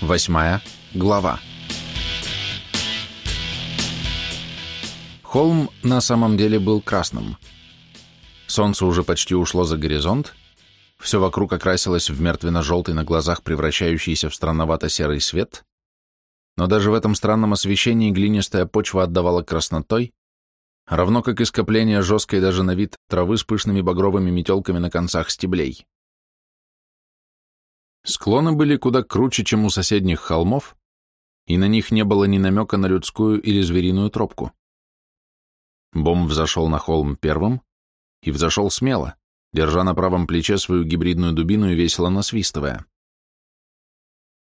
Восьмая глава. Холм на самом деле был красным. Солнце уже почти ушло за горизонт, все вокруг окрасилось в мертвенно-желтый на глазах превращающийся в странновато-серый свет, но даже в этом странном освещении глинистая почва отдавала краснотой, равно как и скопление жесткой даже на вид травы с пышными багровыми метелками на концах стеблей. Склоны были куда круче, чем у соседних холмов, и на них не было ни намека на людскую или звериную тропку. Бом взошел на холм первым и взошел смело, держа на правом плече свою гибридную дубину и весело насвистывая.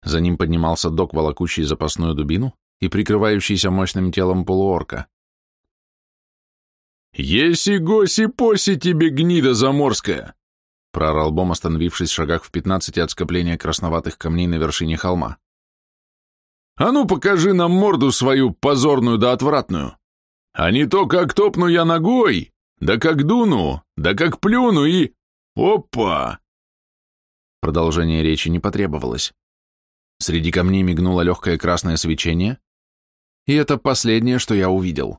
За ним поднимался док, волокущий запасную дубину и прикрывающийся мощным телом полуорка. «Еси-госи-поси тебе, гнида заморская!» Проорал Бом, остановившись в шагах в пятнадцати от скопления красноватых камней на вершине холма. «А ну покажи нам морду свою позорную да отвратную! А не то, как топну я ногой, да как дуну, да как плюну и... Опа!» Продолжение речи не потребовалось. Среди камней мигнуло легкое красное свечение, и это последнее, что я увидел.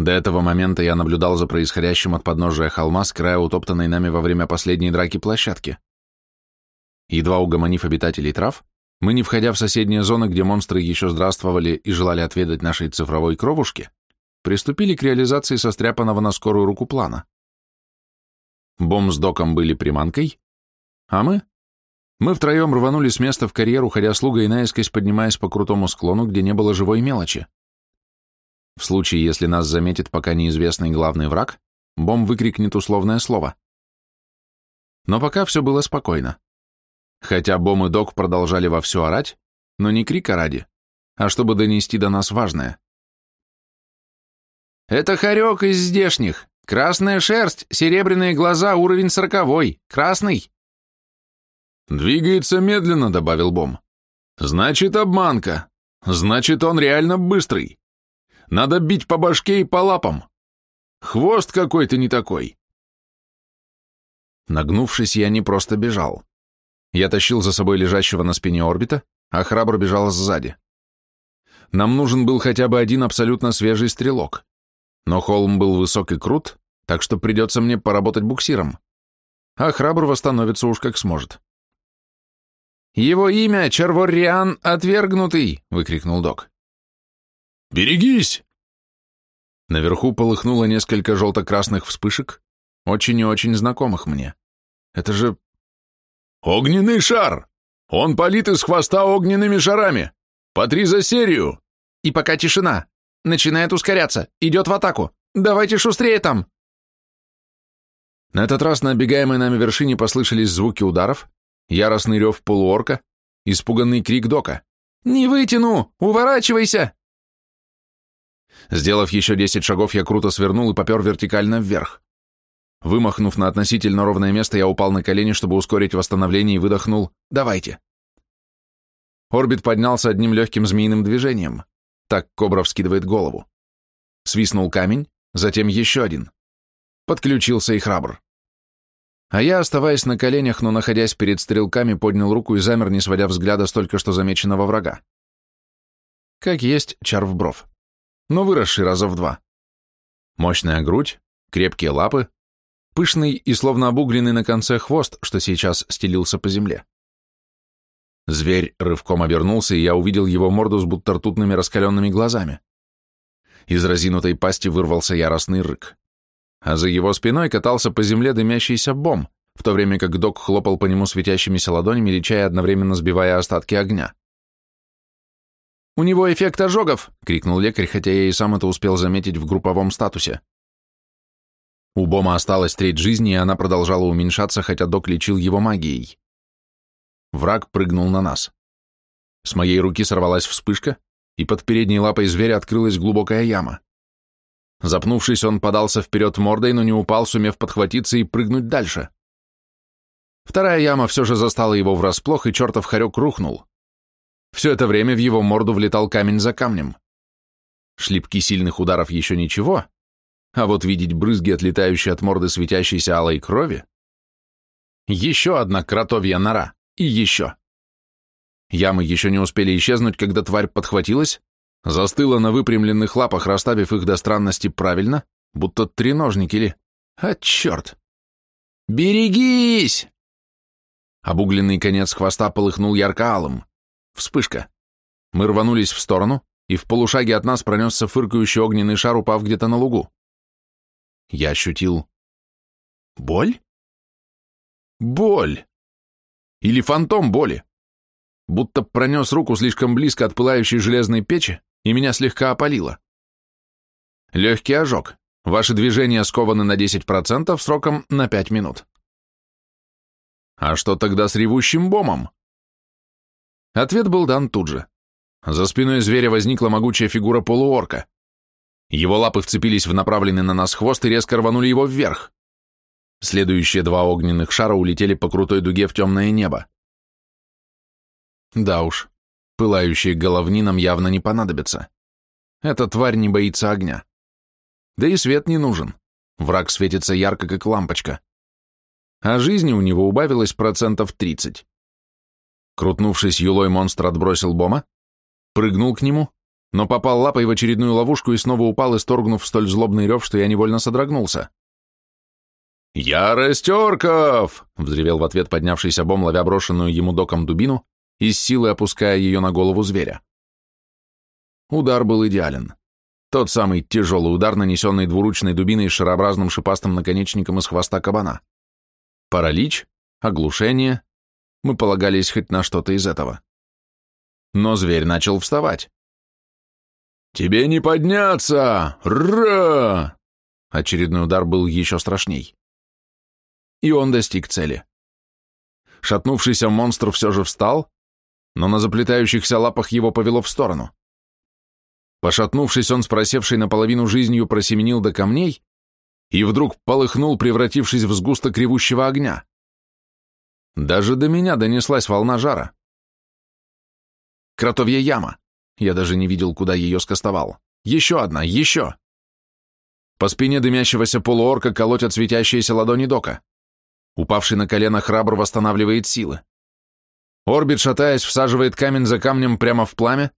До этого момента я наблюдал за происходящим от подножия холма с края утоптанной нами во время последней драки площадки. Едва угомонив обитателей трав, мы, не входя в соседние зоны, где монстры еще здравствовали и желали отведать нашей цифровой кровушки, приступили к реализации состряпанного на скорую руку плана. Бом с доком были приманкой, а мы? Мы втроем рванули с места в карьер, уходя слуга и наискось поднимаясь по крутому склону, где не было живой мелочи. В случае, если нас заметит пока неизвестный главный враг, Бом выкрикнет условное слово. Но пока все было спокойно. Хотя Бом и Док продолжали вовсю орать, но не крика ради, а чтобы донести до нас важное. «Это хорек из здешних. Красная шерсть, серебряные глаза, уровень сороковой. Красный!» «Двигается медленно», — добавил Бом. «Значит, обманка. Значит, он реально быстрый. Надо бить по башке и по лапам. Хвост какой-то не такой. Нагнувшись, я не просто бежал. Я тащил за собой лежащего на спине орбита, а храбро бежал сзади. Нам нужен был хотя бы один абсолютно свежий стрелок. Но холм был высок и крут, так что придется мне поработать буксиром. А храбр восстановится уж как сможет. «Его имя Черворриан Отвергнутый!» — выкрикнул док. «Берегись!» Наверху полыхнуло несколько желто-красных вспышек, очень и очень знакомых мне. Это же... «Огненный шар! Он палит из хвоста огненными шарами! По три за серию!» «И пока тишина! Начинает ускоряться! Идет в атаку! Давайте шустрее там!» На этот раз на обегаемой нами вершине послышались звуки ударов, яростный рев полуорка, испуганный крик Дока. «Не вытяну! Уворачивайся!» Сделав еще десять шагов, я круто свернул и попер вертикально вверх. Вымахнув на относительно ровное место, я упал на колени, чтобы ускорить восстановление, и выдохнул «Давайте». Орбит поднялся одним легким змеиным движением. Так кобра вскидывает голову. Свистнул камень, затем еще один. Подключился и храбр. А я, оставаясь на коленях, но находясь перед стрелками, поднял руку и замер, не сводя взгляда с только что замеченного врага. Как есть чарвбров но выросший раза в два. Мощная грудь, крепкие лапы, пышный и словно обугленный на конце хвост, что сейчас стелился по земле. Зверь рывком обернулся, и я увидел его морду с будто ртутными раскаленными глазами. Из разинутой пасти вырвался яростный рык. А за его спиной катался по земле дымящийся бом, в то время как док хлопал по нему светящимися ладонями, лечая одновременно сбивая остатки огня. «У него эффект ожогов!» — крикнул лекарь, хотя я и сам это успел заметить в групповом статусе. У Бома осталась треть жизни, и она продолжала уменьшаться, хотя док лечил его магией. Враг прыгнул на нас. С моей руки сорвалась вспышка, и под передней лапой зверя открылась глубокая яма. Запнувшись, он подался вперед мордой, но не упал, сумев подхватиться и прыгнуть дальше. Вторая яма все же застала его врасплох, и чертов хорек рухнул. Все это время в его морду влетал камень за камнем. Шлепки сильных ударов еще ничего, а вот видеть брызги, отлетающие от морды светящейся алой крови... Еще одна кротовья нора, и еще. Ямы еще не успели исчезнуть, когда тварь подхватилась, застыла на выпрямленных лапах, расставив их до странности правильно, будто треножник или... А, черт! «Берегись!» Обугленный конец хвоста полыхнул ярко-алым. Вспышка. Мы рванулись в сторону, и в полушаге от нас пронесся фыркающий огненный шар, упав где-то на лугу. Я ощутил... Боль? Боль! Или фантом боли. Будто пронес руку слишком близко от пылающей железной печи, и меня слегка опалило. Легкий ожог. Ваши движения скованы на 10% сроком на 5 минут. А что тогда с ревущим бомом? Ответ был дан тут же. За спиной зверя возникла могучая фигура полуорка. Его лапы вцепились в направленный на нас хвост и резко рванули его вверх. Следующие два огненных шара улетели по крутой дуге в темное небо. Да уж, пылающие головни нам явно не понадобятся. Эта тварь не боится огня. Да и свет не нужен. Враг светится ярко, как лампочка. А жизни у него убавилось процентов 30. Крутнувшись, юлой монстр отбросил бома, прыгнул к нему, но попал лапой в очередную ловушку и снова упал, исторгнув столь злобный рев, что я невольно содрогнулся. «Ярость орков!» — взревел в ответ поднявшийся бом, ловя брошенную ему доком дубину и с силой опуская ее на голову зверя. Удар был идеален. Тот самый тяжелый удар, нанесенный двуручной дубиной с шарообразным шипастым наконечником из хвоста кабана. Паралич, оглушение. Мы полагались хоть на что-то из этого. Но зверь начал вставать. «Тебе не подняться! Ра!» Очередной удар был еще страшней. И он достиг цели. Шатнувшийся монстр все же встал, но на заплетающихся лапах его повело в сторону. Пошатнувшись, он с просевшей наполовину жизнью просеменил до камней и вдруг полыхнул, превратившись в сгусток ревущего огня. Даже до меня донеслась волна жара. Кротовья яма. Я даже не видел, куда ее скостовал. Еще одна, еще. По спине дымящегося полуорка колотят светящиеся ладони дока. Упавший на колено храбр восстанавливает силы. Орбит, шатаясь, всаживает камень за камнем прямо в пламя,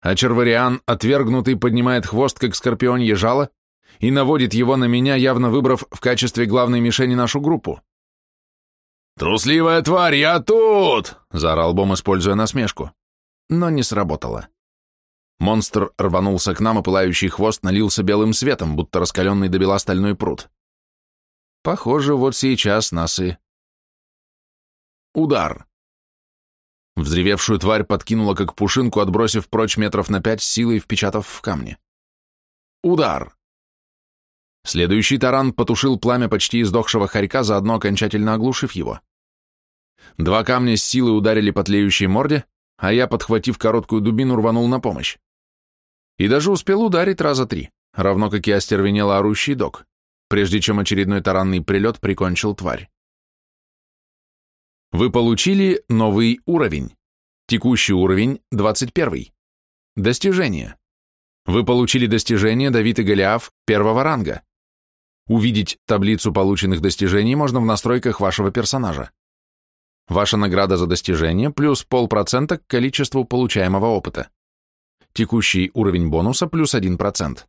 а Червариан, отвергнутый, поднимает хвост, как скорпионье жало, и наводит его на меня, явно выбрав в качестве главной мишени нашу группу. «Трусливая тварь, я тут!» — заорал Бом, используя насмешку. Но не сработало. Монстр рванулся к нам, и пылающий хвост налился белым светом, будто раскаленный до бела стальной пруд. Похоже, вот сейчас нас и... Удар. Взревевшую тварь подкинула как пушинку, отбросив прочь метров на пять, силой впечатав в камни. Удар. Следующий таран потушил пламя почти издохшего хорька, заодно окончательно оглушив его. Два камня с силой ударили по тлеющей морде, а я, подхватив короткую дубину, рванул на помощь. И даже успел ударить раза три, равно как и остервенело орущий док, прежде чем очередной таранный прилет прикончил тварь. Вы получили новый уровень. Текущий уровень 21. Достижение. Вы получили достижение Давид и Голиаф первого ранга. Увидеть таблицу полученных достижений можно в настройках вашего персонажа. Ваша награда за достижение плюс полпроцента к количеству получаемого опыта. Текущий уровень бонуса плюс 1%.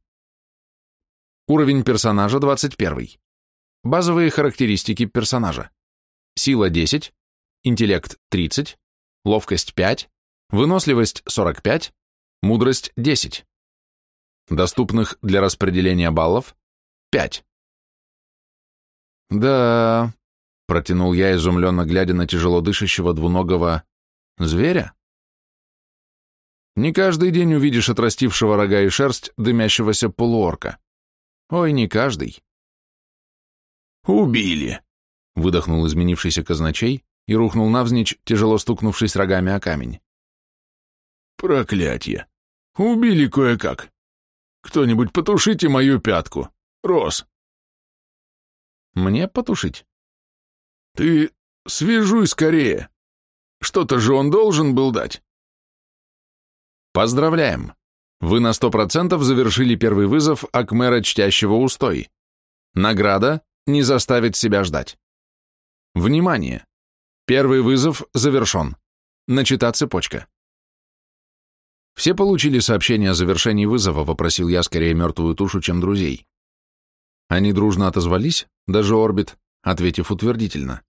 Уровень персонажа 21. Базовые характеристики персонажа. Сила 10, интеллект 30, ловкость 5, выносливость 45, мудрость 10. Доступных для распределения баллов 5. Да, протянул я, изумленно глядя на тяжело дышащего двуногого зверя. Не каждый день увидишь отрастившего рога и шерсть дымящегося полуорка. Ой, не каждый. Убили, выдохнул изменившийся казначей, и рухнул навзничь, тяжело стукнувшись рогами о камень. «Проклятье! Убили кое-как! Кто-нибудь потушите мою пятку! Рос!» «Мне потушить?» «Ты свяжуй скорее! Что-то же он должен был дать!» «Поздравляем! Вы на сто процентов завершили первый вызов Акмера Чтящего Устой. Награда не заставит себя ждать. Внимание! Первый вызов завершен. Начата цепочка. Все получили сообщение о завершении вызова, вопросил я скорее мертвую тушу, чем друзей. Они дружно отозвались, даже Орбит, ответив утвердительно.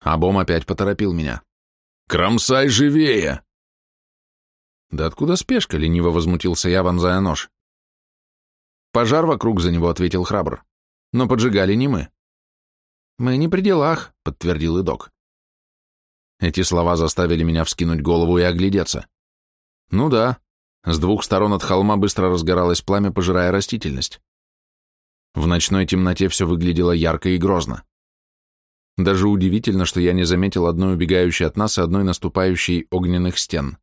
Абом опять поторопил меня. «Кромсай живее!» «Да откуда спешка?» — лениво возмутился я, вонзая нож. «Пожар вокруг за него», — ответил храбр. «Но поджигали не мы». «Мы не при делах», — подтвердил Идок. Эти слова заставили меня вскинуть голову и оглядеться. Ну да, с двух сторон от холма быстро разгоралось пламя, пожирая растительность. В ночной темноте все выглядело ярко и грозно. Даже удивительно, что я не заметил одной убегающей от нас и одной наступающей огненных стен.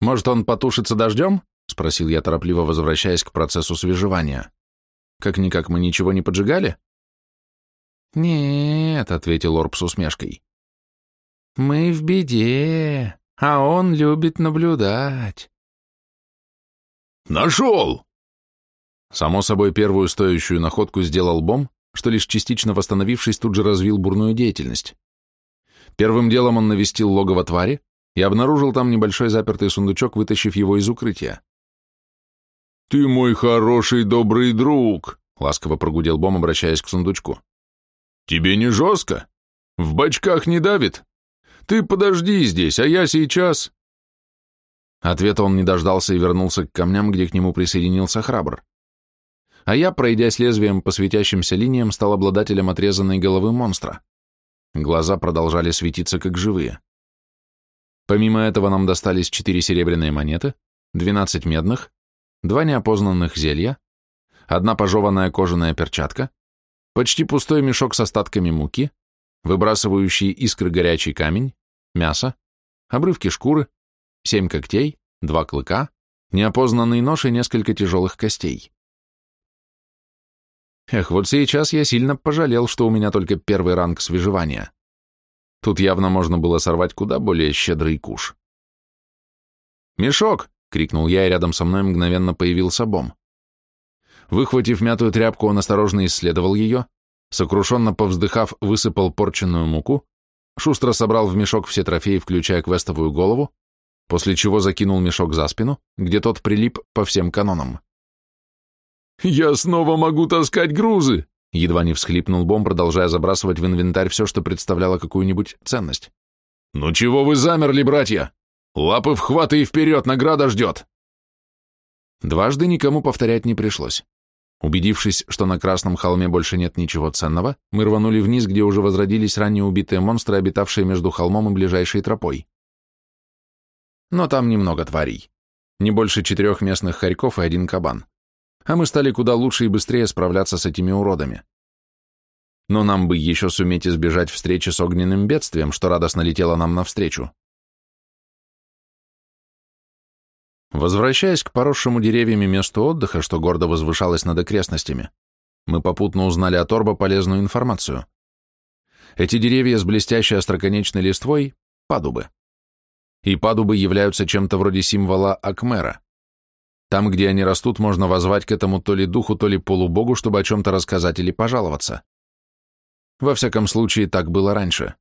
«Может, он потушится дождем?» — спросил я, торопливо возвращаясь к процессу свежевания. «Как-никак мы ничего не поджигали?» «Нет», — ответил Орб с усмешкой. «Мы в беде, а он любит наблюдать». «Нашел!» Само собой, первую стоящую находку сделал Бом, что лишь частично восстановившись, тут же развил бурную деятельность. Первым делом он навестил логово твари и обнаружил там небольшой запертый сундучок, вытащив его из укрытия. «Ты мой хороший добрый друг», — ласково прогудел Бом, обращаясь к сундучку. «Тебе не жестко? В бачках не давит? Ты подожди здесь, а я сейчас...» Ответа он не дождался и вернулся к камням, где к нему присоединился храбр. А я, пройдясь лезвием по светящимся линиям, стал обладателем отрезанной головы монстра. Глаза продолжали светиться, как живые. Помимо этого нам достались четыре серебряные монеты, двенадцать медных, два неопознанных зелья, одна пожеванная кожаная перчатка, почти пустой мешок с остатками муки, выбрасывающий искры горячий камень, мясо, обрывки шкуры, семь когтей, два клыка, неопознанный нож и несколько тяжелых костей. Эх, вот сейчас я сильно пожалел, что у меня только первый ранг свежевания. Тут явно можно было сорвать куда более щедрый куш. «Мешок!» — крикнул я, и рядом со мной мгновенно появился Бом. Выхватив мятую тряпку, он осторожно исследовал ее, сокрушенно повздыхав, высыпал порченную муку, шустро собрал в мешок все трофеи, включая квестовую голову, после чего закинул мешок за спину, где тот прилип по всем канонам. «Я снова могу таскать грузы!» Едва не всхлипнул Бом, продолжая забрасывать в инвентарь все, что представляло какую-нибудь ценность. «Ну чего вы замерли, братья? Лапы в хват и вперед, награда ждет!» Дважды никому повторять не пришлось. Убедившись, что на Красном холме больше нет ничего ценного, мы рванули вниз, где уже возродились ранее убитые монстры, обитавшие между холмом и ближайшей тропой. Но там немного тварей. Не больше четырех местных хорьков и один кабан. А мы стали куда лучше и быстрее справляться с этими уродами. Но нам бы еще суметь избежать встречи с огненным бедствием, что радостно летело нам навстречу. Возвращаясь к поросшему деревьями месту отдыха, что гордо возвышалось над окрестностями, мы попутно узнали от Орба полезную информацию. Эти деревья с блестящей остроконечной листвой – падубы. И падубы являются чем-то вроде символа Акмера. Там, где они растут, можно возвать к этому то ли духу, то ли полубогу, чтобы о чем-то рассказать или пожаловаться. Во всяком случае, так было раньше.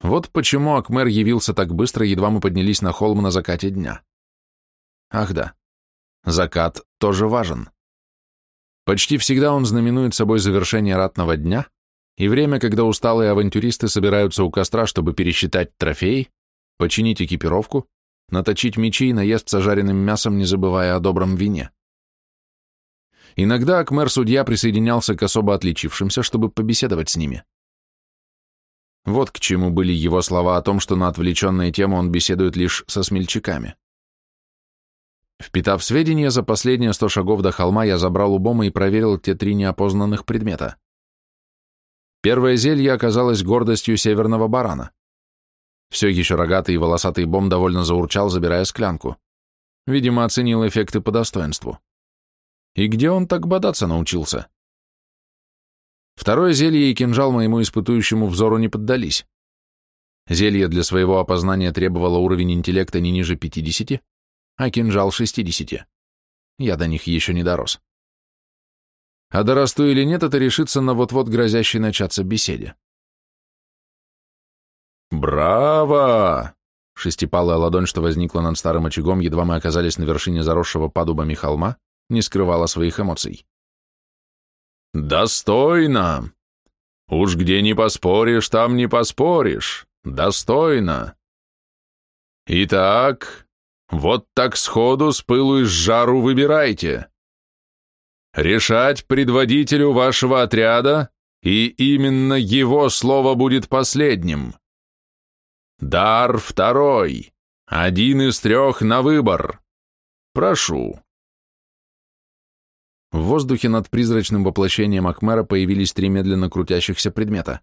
Вот почему Акмер явился так быстро, едва мы поднялись на холм на закате дня. Ах да, закат тоже важен. Почти всегда он знаменует собой завершение ратного дня и время, когда усталые авантюристы собираются у костра, чтобы пересчитать трофеи, починить экипировку, наточить мечи и наесться жареным мясом, не забывая о добром вине. Иногда Акмер-судья присоединялся к особо отличившимся, чтобы побеседовать с ними. Вот к чему были его слова о том, что на отвлеченные темы он беседует лишь со смельчаками. Впитав сведения за последние сто шагов до холма, я забрал у Бома и проверил те три неопознанных предмета. Первое зелье оказалось гордостью северного барана. Все еще рогатый и волосатый Бом довольно заурчал, забирая склянку. Видимо, оценил эффекты по достоинству. И где он так бодаться научился? Второе зелье и кинжал моему испытующему взору не поддались. Зелье для своего опознания требовало уровень интеллекта не ниже 50, а кинжал 60. Я до них еще не дорос. А дорасту или нет, это решится на вот-вот грозящей начаться беседе. Браво! Шестипалая ладонь, что возникла над старым очагом, едва мы оказались на вершине заросшего падубами холма, не скрывала своих эмоций. «Достойно! Уж где не поспоришь, там не поспоришь. Достойно! Итак, вот так сходу с пылу и с жару выбирайте. Решать предводителю вашего отряда, и именно его слово будет последним. Дар второй. Один из трех на выбор. Прошу. В воздухе над призрачным воплощением Акмера появились три медленно крутящихся предмета.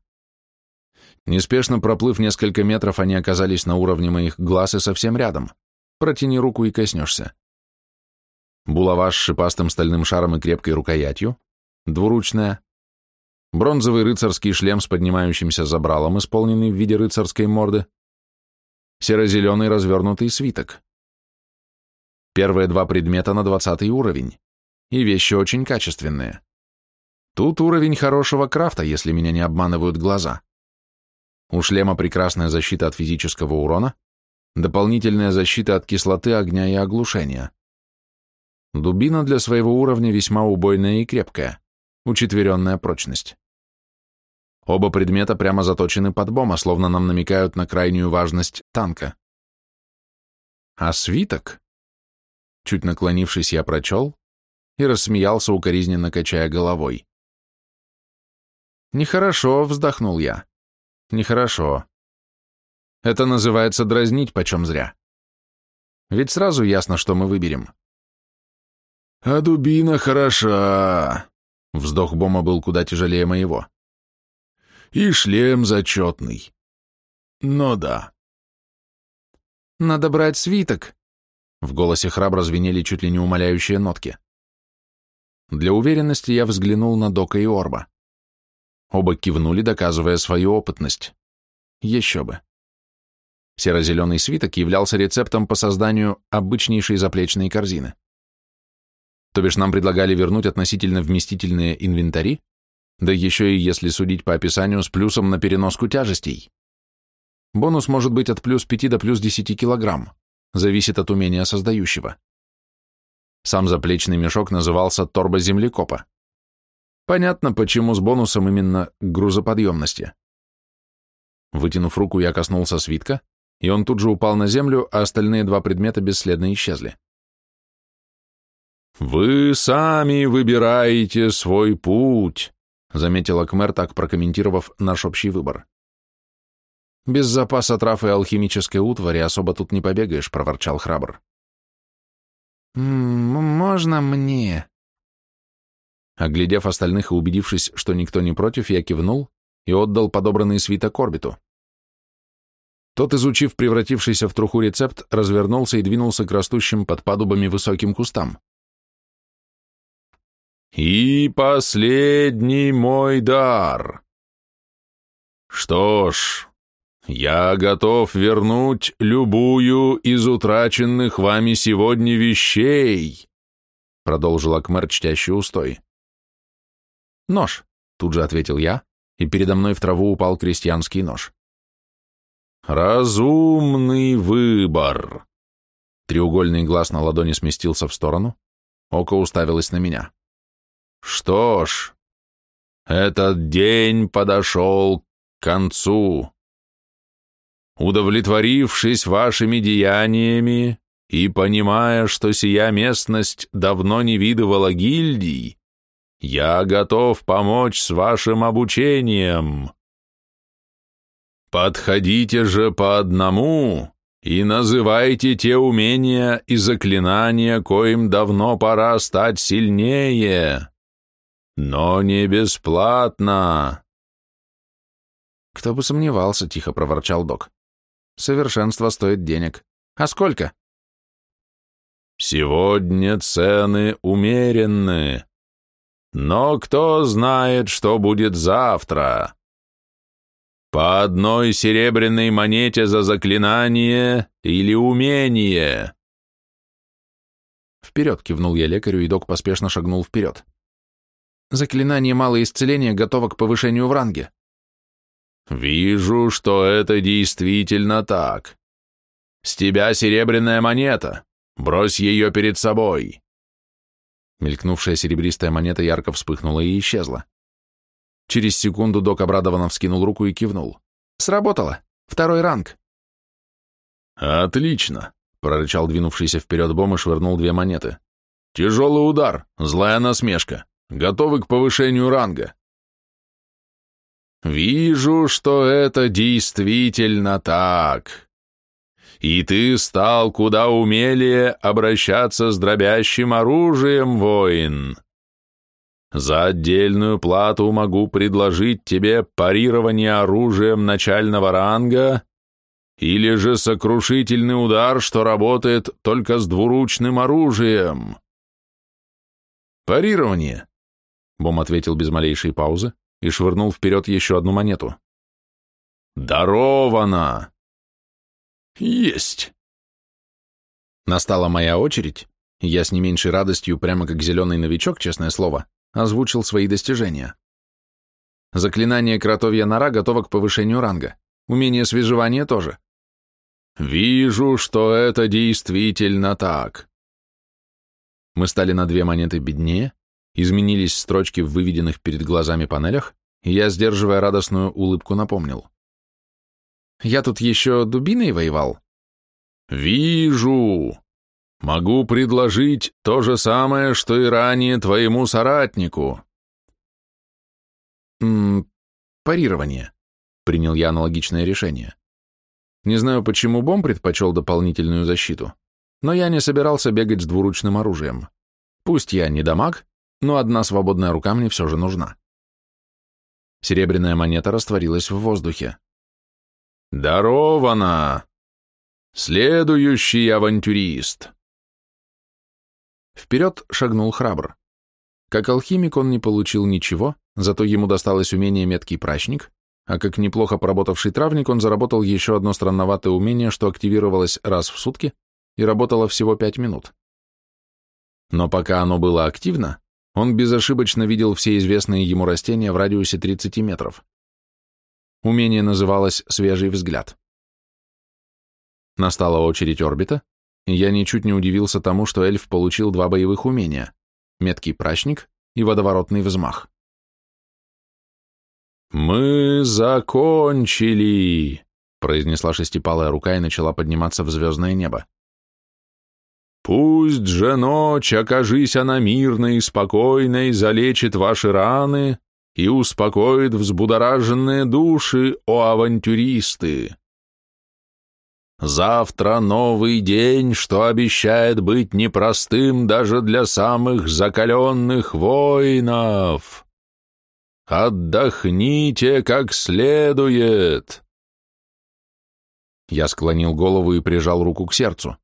Неспешно проплыв несколько метров, они оказались на уровне моих глаз и совсем рядом. Протяни руку и коснешься. Булава с шипастым стальным шаром и крепкой рукоятью, двуручная, бронзовый рыцарский шлем с поднимающимся забралом, исполненный в виде рыцарской морды, серо-зеленый развернутый свиток. Первые два предмета на двадцатый уровень, и вещи очень качественные. Тут уровень хорошего крафта, если меня не обманывают глаза. У шлема прекрасная защита от физического урона, дополнительная защита от кислоты, огня и оглушения. Дубина для своего уровня весьма убойная и крепкая, учетверенная прочность. Оба предмета прямо заточены под бома, словно нам намекают на крайнюю важность танка. А свиток? Чуть наклонившись, я прочел и рассмеялся, укоризненно качая головой. «Нехорошо», — вздохнул я. «Нехорошо. Это называется дразнить почем зря. Ведь сразу ясно, что мы выберем». «А дубина хороша», — вздох Бома был куда тяжелее моего и шлем зачетный. Но да. Надо брать свиток. В голосе храбро звенели чуть ли не умоляющие нотки. Для уверенности я взглянул на Дока и Орба. Оба кивнули, доказывая свою опытность. Еще бы. Серо-зеленый свиток являлся рецептом по созданию обычнейшей заплечной корзины. То бишь нам предлагали вернуть относительно вместительные инвентари, да еще и если судить по описанию с плюсом на переноску тяжестей. Бонус может быть от плюс 5 до плюс 10 килограмм, зависит от умения создающего. Сам заплечный мешок назывался торба землекопа. Понятно, почему с бонусом именно грузоподъемности. Вытянув руку, я коснулся свитка, и он тут же упал на землю, а остальные два предмета бесследно исчезли. «Вы сами выбираете свой путь», заметил Акмер, так прокомментировав наш общий выбор. «Без запаса трав и алхимической утвари особо тут не побегаешь», — проворчал храбр. «Можно мне?» Оглядев остальных и убедившись, что никто не против, я кивнул и отдал подобранный свиток орбиту. Тот, изучив превратившийся в труху рецепт, развернулся и двинулся к растущим под падубами высоким кустам. И последний мой дар. Что ж, я готов вернуть любую из утраченных вами сегодня вещей, продолжил Акмер чтящий устой. Нож, тут же ответил я, и передо мной в траву упал крестьянский нож. Разумный выбор. Треугольный глаз на ладони сместился в сторону, око уставилось на меня. Что ж, этот день подошел к концу. Удовлетворившись вашими деяниями и понимая, что сия местность давно не видывала гильдий, я готов помочь с вашим обучением. Подходите же по одному и называйте те умения и заклинания, коим давно пора стать сильнее. «Но не бесплатно!» «Кто бы сомневался», — тихо проворчал док. «Совершенство стоит денег. А сколько?» «Сегодня цены умеренны. Но кто знает, что будет завтра?» По одной серебряной монете за заклинание или умение. Вперед кивнул я лекарю, и док поспешно шагнул вперед. Заклинание малое исцеления готово к повышению в ранге. Вижу, что это действительно так. С тебя серебряная монета. Брось ее перед собой. Мелькнувшая серебристая монета ярко вспыхнула и исчезла. Через секунду док обрадованно вскинул руку и кивнул. «Сработало! Второй ранг!» «Отлично!» — прорычал двинувшийся вперед Бом и швырнул две монеты. «Тяжелый удар, злая насмешка. Готовы к повышению ранга». «Вижу, что это действительно так. И ты стал куда умелее обращаться с дробящим оружием, воин. За отдельную плату могу предложить тебе парирование оружием начального ранга или же сокрушительный удар, что работает только с двуручным оружием. Парирование, Бом ответил без малейшей паузы и швырнул вперед еще одну монету. «Даровано!» «Есть!» Настала моя очередь, я с не меньшей радостью, прямо как зеленый новичок, честное слово, озвучил свои достижения. Заклинание кротовья нора готово к повышению ранга. Умение свежевания тоже. Вижу, что это действительно так. Мы стали на две монеты беднее, изменились строчки в выведенных перед глазами панелях, и я, сдерживая радостную улыбку, напомнил. Я тут еще дубиной воевал. Вижу. Могу предложить то же самое, что и ранее твоему соратнику. М -м, парирование. Принял я аналогичное решение. Не знаю, почему Бом предпочел дополнительную защиту, но я не собирался бегать с двуручным оружием. Пусть я не дамаг, но одна свободная рука мне все же нужна. Серебряная монета растворилась в воздухе. «Дарована! Следующий авантюрист!» Вперед шагнул храбр. Как алхимик он не получил ничего, зато ему досталось умение меткий прачник, а как неплохо поработавший травник он заработал еще одно странноватое умение, что активировалось раз в сутки и работало всего пять минут. Но пока оно было активно, он безошибочно видел все известные ему растения в радиусе 30 метров. Умение называлось «свежий взгляд». Настала очередь орбита, я ничуть не удивился тому, что эльф получил два боевых умения — меткий прачник и водоворотный взмах. «Мы закончили!» — произнесла шестипалая рука и начала подниматься в звездное небо. «Пусть же ночь, окажись она мирной и спокойной, залечит ваши раны и успокоит взбудораженные души, о авантюристы!» Завтра новый день, что обещает быть непростым даже для самых закаленных воинов. Отдохните как следует. Я склонил голову и прижал руку к сердцу.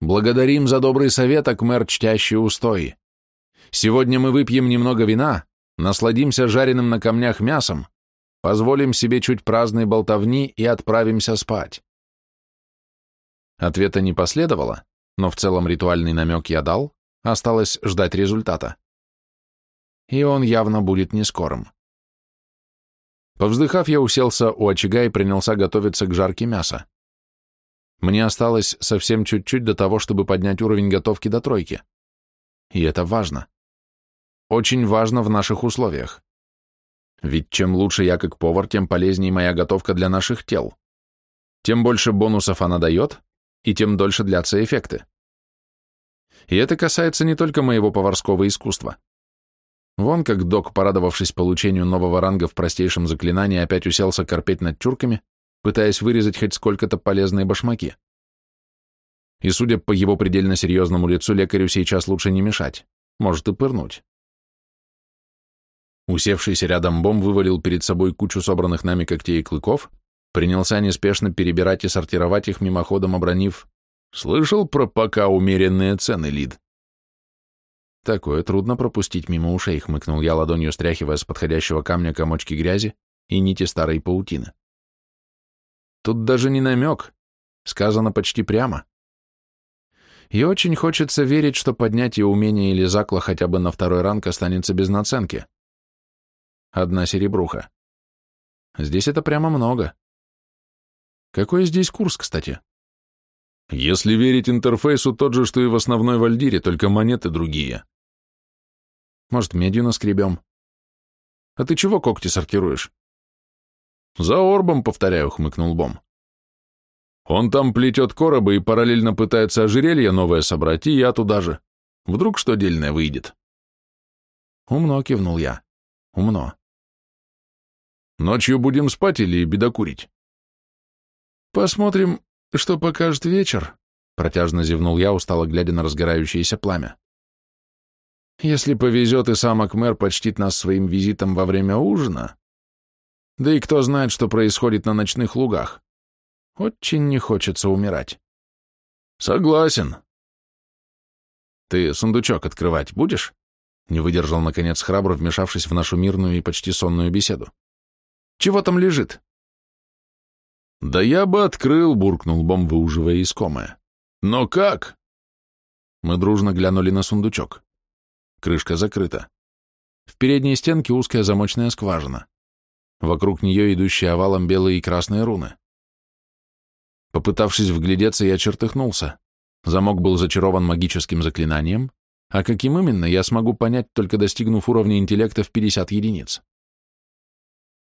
Благодарим за добрый совет, Акмер, чтящий устой. Сегодня мы выпьем немного вина, насладимся жареным на камнях мясом, позволим себе чуть праздной болтовни и отправимся спать. Ответа не последовало, но в целом ритуальный намек я дал, осталось ждать результата. И он явно будет не скорым. Повздыхав, я уселся у очага и принялся готовиться к жарке мяса. Мне осталось совсем чуть-чуть до того, чтобы поднять уровень готовки до тройки. И это важно. Очень важно в наших условиях. Ведь чем лучше я как повар, тем полезнее моя готовка для наших тел. Тем больше бонусов она дает, и тем дольше длятся эффекты. И это касается не только моего поварского искусства. Вон как док, порадовавшись получению нового ранга в простейшем заклинании, опять уселся корпеть над чурками, пытаясь вырезать хоть сколько-то полезные башмаки. И судя по его предельно серьезному лицу, лекарю сейчас лучше не мешать, может и пырнуть. Усевшийся рядом бом вывалил перед собой кучу собранных нами когтей и клыков, принялся неспешно перебирать и сортировать их, мимоходом обронив «Слышал про пока умеренные цены, Лид?» Такое трудно пропустить мимо ушей, хмыкнул я ладонью, стряхивая с подходящего камня комочки грязи и нити старой паутины. Тут даже не намек, сказано почти прямо. И очень хочется верить, что поднятие умения или закла хотя бы на второй ранг останется без наценки. Одна серебруха. Здесь это прямо много. Какой здесь курс, кстати? Если верить интерфейсу, тот же, что и в основной Вальдире, только монеты другие. Может, медью наскребем? А ты чего когти сортируешь? За орбом, повторяю, хмыкнул Бом. Он там плетет коробы и параллельно пытается ожерелье новое собрать, и я туда же. Вдруг что дельное выйдет. Умно, кивнул я. Умно. Ночью будем спать или бедокурить? Посмотрим, что покажет вечер, протяжно зевнул я, устало глядя на разгорающееся пламя. Если повезет и сам Акмер почтит нас своим визитом во время ужина, да и кто знает, что происходит на ночных лугах. Очень не хочется умирать. Согласен. Ты сундучок открывать будешь? Не выдержал, наконец, храбро, вмешавшись в нашу мирную и почти сонную беседу. Чего там лежит? Да я бы открыл, буркнул Бом, выуживая искомое. Но как? Мы дружно глянули на сундучок. Крышка закрыта. В передней стенке узкая замочная скважина. Вокруг нее идущие овалом белые и красные руны. Попытавшись вглядеться, я чертыхнулся. Замок был зачарован магическим заклинанием, а каким именно, я смогу понять, только достигнув уровня интеллекта в 50 единиц.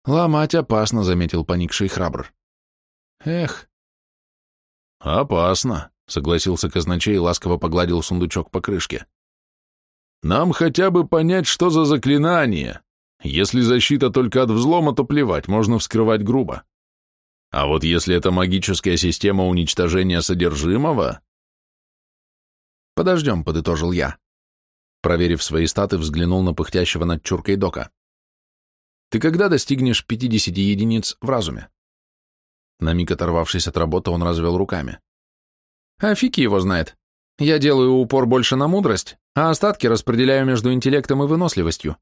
«Ломать опасно», — заметил поникший храбр. «Эх». «Опасно», — согласился казначей и ласково погладил сундучок по крышке. «Нам хотя бы понять, что за заклинание. Если защита только от взлома, то плевать, можно вскрывать грубо. А вот если это магическая система уничтожения содержимого... Подождем, подытожил я. Проверив свои статы, взглянул на пыхтящего над чуркой дока. Ты когда достигнешь 50 единиц в разуме? На миг оторвавшись от работы, он развел руками. А фиг его знает. Я делаю упор больше на мудрость, а остатки распределяю между интеллектом и выносливостью.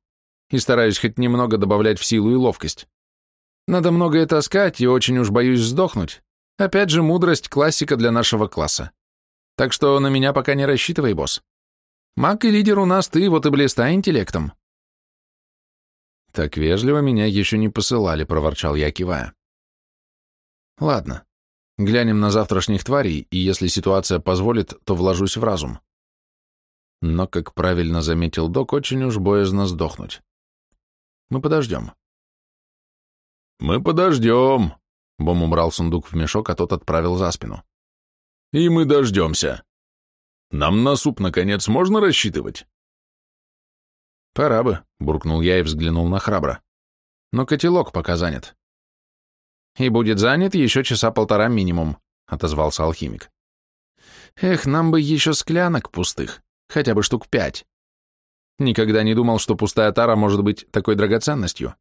И стараюсь хоть немного добавлять в силу и ловкость. Надо многое таскать, и очень уж боюсь сдохнуть. Опять же, мудрость — классика для нашего класса. Так что на меня пока не рассчитывай, босс. Маг и лидер у нас ты, вот и блистай интеллектом. Так вежливо меня еще не посылали, проворчал я, кивая. Ладно, глянем на завтрашних тварей, и если ситуация позволит, то вложусь в разум. Но, как правильно заметил док, очень уж боязно сдохнуть. Мы подождем. «Мы подождем», — Бом убрал сундук в мешок, а тот отправил за спину. «И мы дождемся. Нам на суп, наконец, можно рассчитывать?» «Пора бы», — буркнул я и взглянул на храбро. «Но котелок пока занят». «И будет занят еще часа полтора минимум», — отозвался алхимик. «Эх, нам бы еще склянок пустых, хотя бы штук пять. Никогда не думал, что пустая тара может быть такой драгоценностью».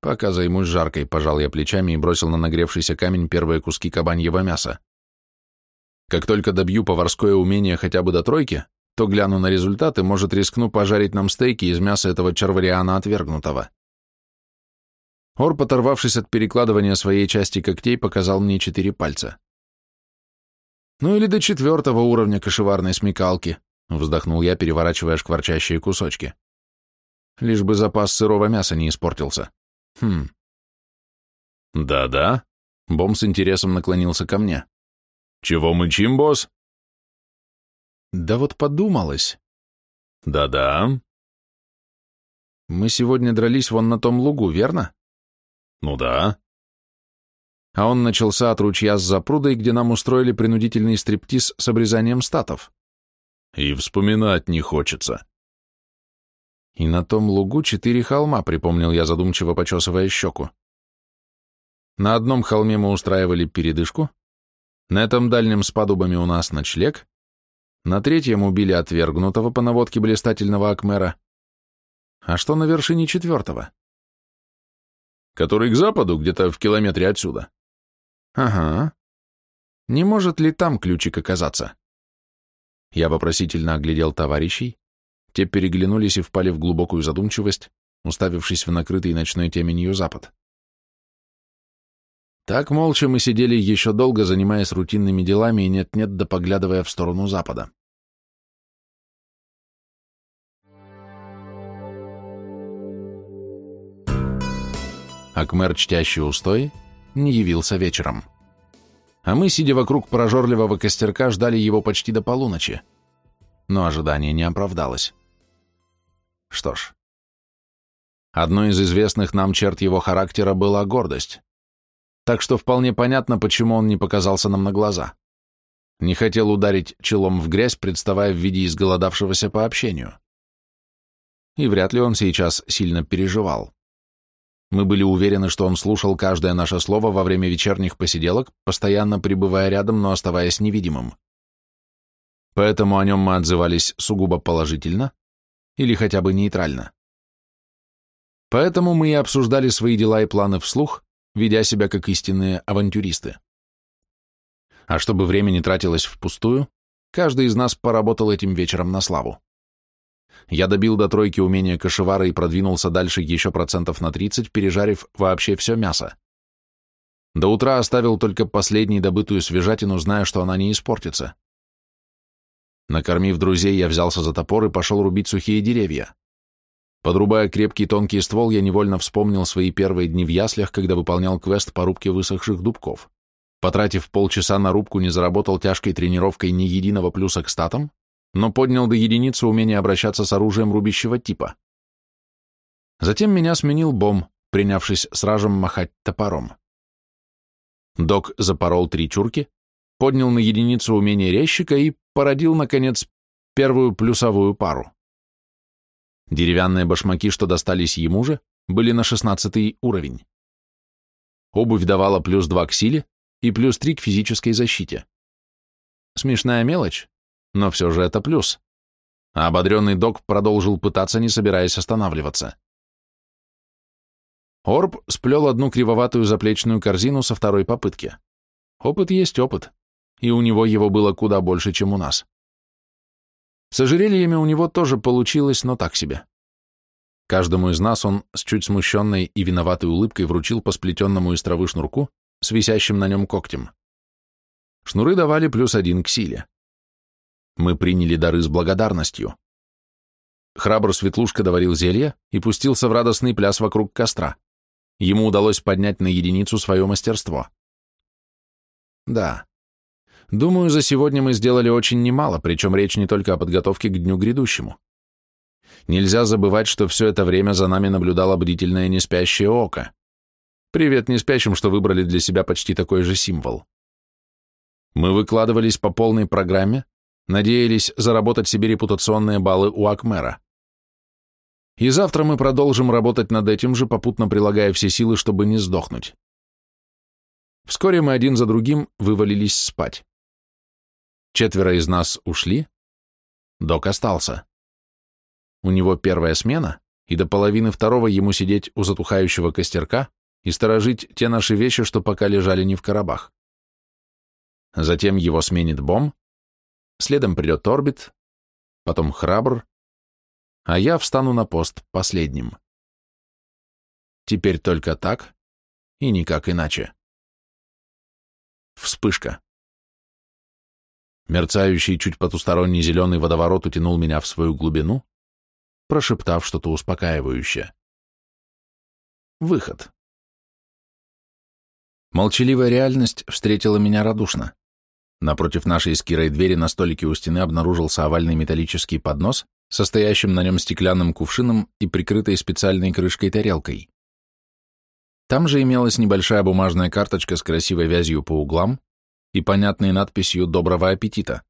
Пока займусь жаркой, пожал я плечами и бросил на нагревшийся камень первые куски кабаньего мяса. Как только добью поварское умение хотя бы до тройки, то гляну на результаты, может, рискну пожарить нам стейки из мяса этого чарвариана отвергнутого. Орб, оторвавшись от перекладывания своей части когтей, показал мне четыре пальца. «Ну или до четвертого уровня кошеварной смекалки», — вздохнул я, переворачивая шкварчащие кусочки. Лишь бы запас сырого мяса не испортился. Хм. Да-да. Бом с интересом наклонился ко мне. Чего мычим, босс? Да вот подумалось. Да-да. Мы сегодня дрались вон на том лугу, верно? Ну да. А он начался от ручья с запрудой, где нам устроили принудительный стриптиз с обрезанием статов. И вспоминать не хочется. И на том лугу четыре холма, припомнил я, задумчиво почесывая щеку. На одном холме мы устраивали передышку, на этом дальнем с падубами у нас ночлег, на третьем убили отвергнутого по наводке блистательного Акмера. А что на вершине четвертого? Который к западу, где-то в километре отсюда. Ага. Не может ли там ключик оказаться? Я вопросительно оглядел товарищей, те переглянулись и впали в глубокую задумчивость, уставившись в накрытый ночной теменью запад. Так молча мы сидели еще долго, занимаясь рутинными делами и нет-нет да поглядывая в сторону запада. Акмер, чтящий устой, не явился вечером. А мы, сидя вокруг прожорливого костерка, ждали его почти до полуночи. Но ожидание не оправдалось. Что ж. Одной из известных нам черт его характера была гордость. Так что вполне понятно, почему он не показался нам на глаза. Не хотел ударить челом в грязь, представая в виде изголодавшегося по общению. И вряд ли он сейчас сильно переживал. Мы были уверены, что он слушал каждое наше слово во время вечерних посиделок, постоянно пребывая рядом, но оставаясь невидимым. Поэтому о нем мы отзывались сугубо положительно или хотя бы нейтрально. Поэтому мы и обсуждали свои дела и планы вслух, ведя себя как истинные авантюристы. А чтобы время не тратилось впустую, каждый из нас поработал этим вечером на славу. Я добил до тройки умения кашевара и продвинулся дальше еще процентов на 30, пережарив вообще все мясо. До утра оставил только последнюю добытую свежатину, зная, что она не испортится. Накормив друзей, я взялся за топор и пошел рубить сухие деревья. Подрубая крепкий тонкий ствол, я невольно вспомнил свои первые дни в яслях, когда выполнял квест по рубке высохших дубков. Потратив полчаса на рубку, не заработал тяжкой тренировкой ни единого плюса к статам, но поднял до единицы умение обращаться с оружием рубящего типа. Затем меня сменил бом, принявшись сражем махать топором. Док запорол три чурки, поднял на единицу умение резчика и породил, наконец, первую плюсовую пару. Деревянные башмаки, что достались ему же, были на шестнадцатый уровень. Обувь давала плюс два к силе и плюс три к физической защите. Смешная мелочь, но все же это плюс. А ободренный док продолжил пытаться, не собираясь останавливаться. Орб сплел одну кривоватую заплечную корзину со второй попытки. Опыт есть опыт, и у него его было куда больше, чем у нас. С ожерельями у него тоже получилось, но так себе. Каждому из нас он с чуть смущенной и виноватой улыбкой вручил по сплетенному из травы шнурку с висящим на нем когтем. Шнуры давали плюс один к силе. Мы приняли дары с благодарностью. Храбр Светлушка доварил зелье и пустился в радостный пляс вокруг костра. Ему удалось поднять на единицу свое мастерство. Да. Думаю, за сегодня мы сделали очень немало, причем речь не только о подготовке к дню грядущему. Нельзя забывать, что все это время за нами наблюдало бдительное неспящее око. Привет неспящим, что выбрали для себя почти такой же символ. Мы выкладывались по полной программе, Надеялись заработать себе репутационные баллы у Акмера. И завтра мы продолжим работать над этим же, попутно прилагая все силы, чтобы не сдохнуть. Вскоре мы один за другим вывалились спать. Четверо из нас ушли, док остался. У него первая смена, и до половины второго ему сидеть у затухающего костерка и сторожить те наши вещи, что пока лежали не в коробах. Затем его сменит бом, следом придет Орбит, потом Храбр, а я встану на пост последним. Теперь только так и никак иначе. Вспышка. Мерцающий чуть потусторонний зеленый водоворот утянул меня в свою глубину, прошептав что-то успокаивающее. Выход. Молчаливая реальность встретила меня радушно. Напротив нашей с Кирой двери на столике у стены обнаружился овальный металлический поднос, состоящим на нем стеклянным кувшином и прикрытой специальной крышкой тарелкой. Там же имелась небольшая бумажная карточка с красивой вязью по углам и понятной надписью «Доброго аппетита».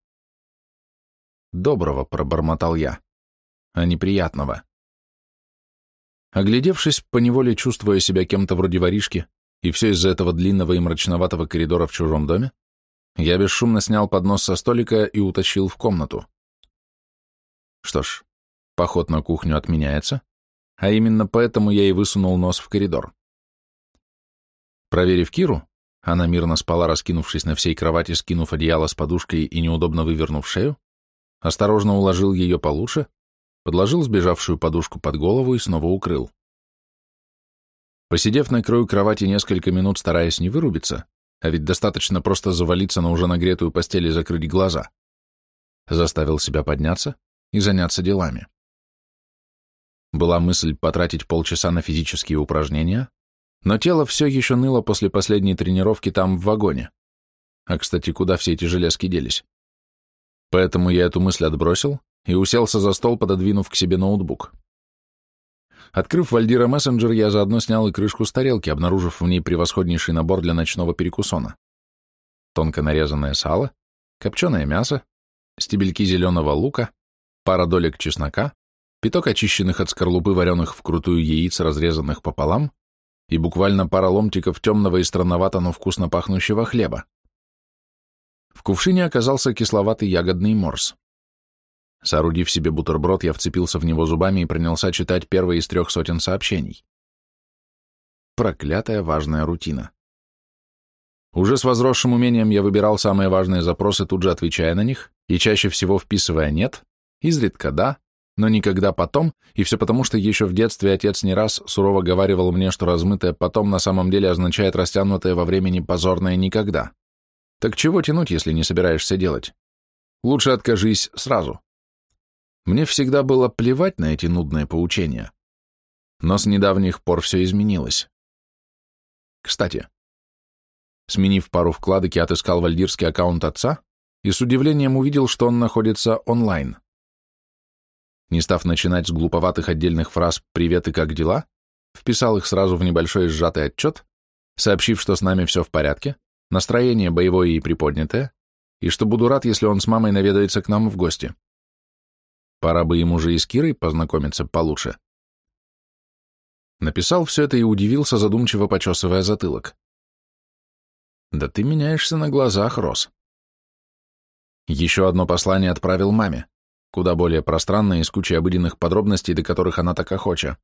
«Доброго», — пробормотал я, — «а неприятного». Оглядевшись, поневоле чувствуя себя кем-то вроде воришки, и все из-за этого длинного и мрачноватого коридора в чужом доме, я бесшумно снял поднос со столика и утащил в комнату. Что ж, поход на кухню отменяется, а именно поэтому я и высунул нос в коридор. Проверив Киру, она мирно спала, раскинувшись на всей кровати, скинув одеяло с подушкой и неудобно вывернув шею, осторожно уложил ее получше, подложил сбежавшую подушку под голову и снова укрыл. Посидев на краю кровати несколько минут, стараясь не вырубиться, а ведь достаточно просто завалиться на уже нагретую постель и закрыть глаза. Заставил себя подняться и заняться делами. Была мысль потратить полчаса на физические упражнения, Но тело все еще ныло после последней тренировки там, в вагоне. А, кстати, куда все эти железки делись? Поэтому я эту мысль отбросил и уселся за стол, пододвинув к себе ноутбук. Открыв Вальдира мессенджер, я заодно снял и крышку с тарелки, обнаружив в ней превосходнейший набор для ночного перекусона. Тонко нарезанное сало, копченое мясо, стебельки зеленого лука, пара долек чеснока, пяток очищенных от скорлупы вареных вкрутую яиц, разрезанных пополам, и буквально пара ломтиков темного и странновато, но вкусно пахнущего хлеба. В кувшине оказался кисловатый ягодный морс. Соорудив себе бутерброд, я вцепился в него зубами и принялся читать первые из трех сотен сообщений. Проклятая важная рутина. Уже с возросшим умением я выбирал самые важные запросы, тут же отвечая на них, и чаще всего вписывая «нет», изредка «да», но никогда потом, и все потому, что еще в детстве отец не раз сурово говаривал мне, что размытое «потом» на самом деле означает растянутое во времени позорное «никогда». Так чего тянуть, если не собираешься делать? Лучше откажись сразу. Мне всегда было плевать на эти нудные поучения. Но с недавних пор все изменилось. Кстати, сменив пару вкладок, я отыскал вальдирский аккаунт отца и с удивлением увидел, что он находится онлайн. Не став начинать с глуповатых отдельных фраз «Привет и как дела?», вписал их сразу в небольшой сжатый отчет, сообщив, что с нами все в порядке, настроение боевое и приподнятое, и что буду рад, если он с мамой наведается к нам в гости. Пора бы ему же и с Кирой познакомиться получше. Написал все это и удивился, задумчиво почесывая затылок. Да ты меняешься на глазах, Рос. Еще одно послание отправил маме, куда более пространное и с кучей обыденных подробностей, до которых она так охоча.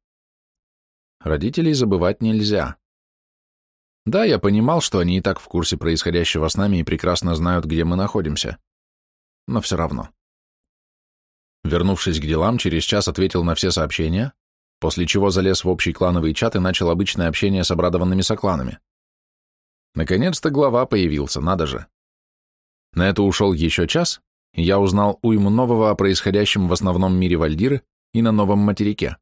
Родителей забывать нельзя. Да, я понимал, что они и так в курсе происходящего с нами и прекрасно знают, где мы находимся. Но все равно. Вернувшись к делам, через час ответил на все сообщения, после чего залез в общий клановый чат и начал обычное общение с обрадованными сокланами. Наконец-то глава появился, надо же. На это ушел еще час, и я узнал уйму нового о происходящем в основном мире Вальдиры и на новом материке.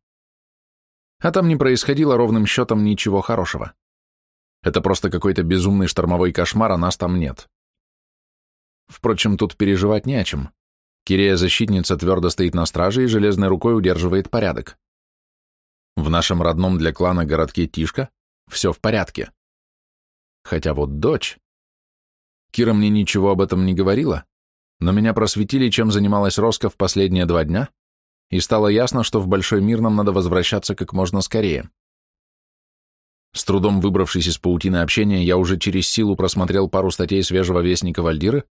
А там не происходило ровным счетом ничего хорошего. Это просто какой-то безумный штормовой кошмар, а нас там нет. Впрочем, тут переживать не о чем. Кирея-защитница твердо стоит на страже и железной рукой удерживает порядок. В нашем родном для клана городке Тишка все в порядке. Хотя вот дочь... Кира мне ничего об этом не говорила, но меня просветили, чем занималась Роско в последние два дня, и стало ясно, что в Большой мир нам надо возвращаться как можно скорее. С трудом выбравшись из паутины общения, я уже через силу просмотрел пару статей свежего вестника Вальдиры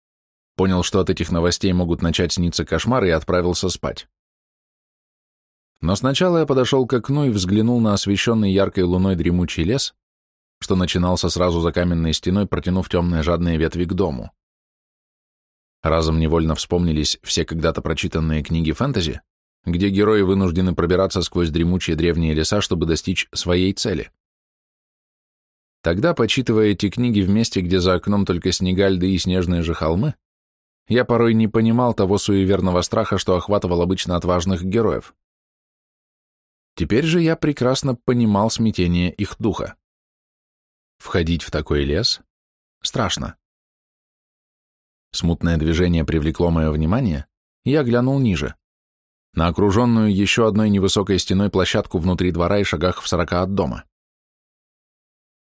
понял, что от этих новостей могут начать сниться кошмары, и отправился спать. Но сначала я подошел к окну и взглянул на освещенный яркой луной дремучий лес, что начинался сразу за каменной стеной, протянув темные жадные ветви к дому. Разом невольно вспомнились все когда-то прочитанные книги фэнтези, где герои вынуждены пробираться сквозь дремучие древние леса, чтобы достичь своей цели. Тогда, почитывая эти книги в месте, где за окном только снега, льды и снежные же холмы, я порой не понимал того суеверного страха, что охватывал обычно отважных героев. Теперь же я прекрасно понимал смятение их духа. Входить в такой лес страшно. Смутное движение привлекло мое внимание, и я глянул ниже, на окруженную еще одной невысокой стеной площадку внутри двора и шагах в сорока от дома.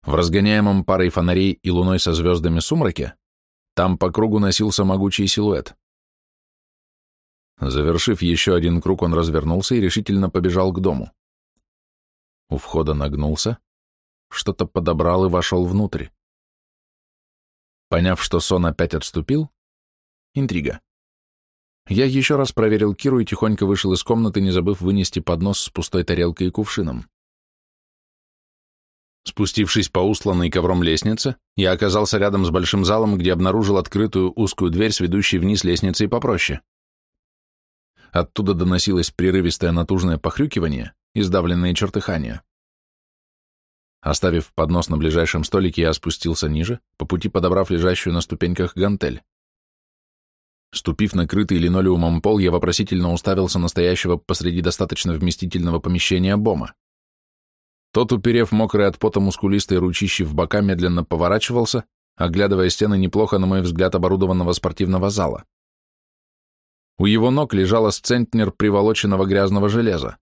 В разгоняемом парой фонарей и луной со звездами сумраке там по кругу носился могучий силуэт. Завершив еще один круг, он развернулся и решительно побежал к дому. У входа нагнулся, что-то подобрал и вошел внутрь. Поняв, что сон опять отступил, интрига. Я еще раз проверил Киру и тихонько вышел из комнаты, не забыв вынести поднос с пустой тарелкой и кувшином. Спустившись по устланной ковром лестнице, я оказался рядом с большим залом, где обнаружил открытую узкую дверь с ведущей вниз лестницей попроще. Оттуда доносилось прерывистое натужное похрюкивание и сдавленные чертыхания. Оставив поднос на ближайшем столике, я спустился ниже, по пути подобрав лежащую на ступеньках гантель. Ступив на крытый линолеумом пол, я вопросительно уставился настоящего посреди достаточно вместительного помещения Бома. Тот, уперев мокрые от пота мускулистые ручищи в бока, медленно поворачивался, оглядывая стены неплохо, на мой взгляд, оборудованного спортивного зала. У его ног лежал сцентнер приволоченного грязного железа.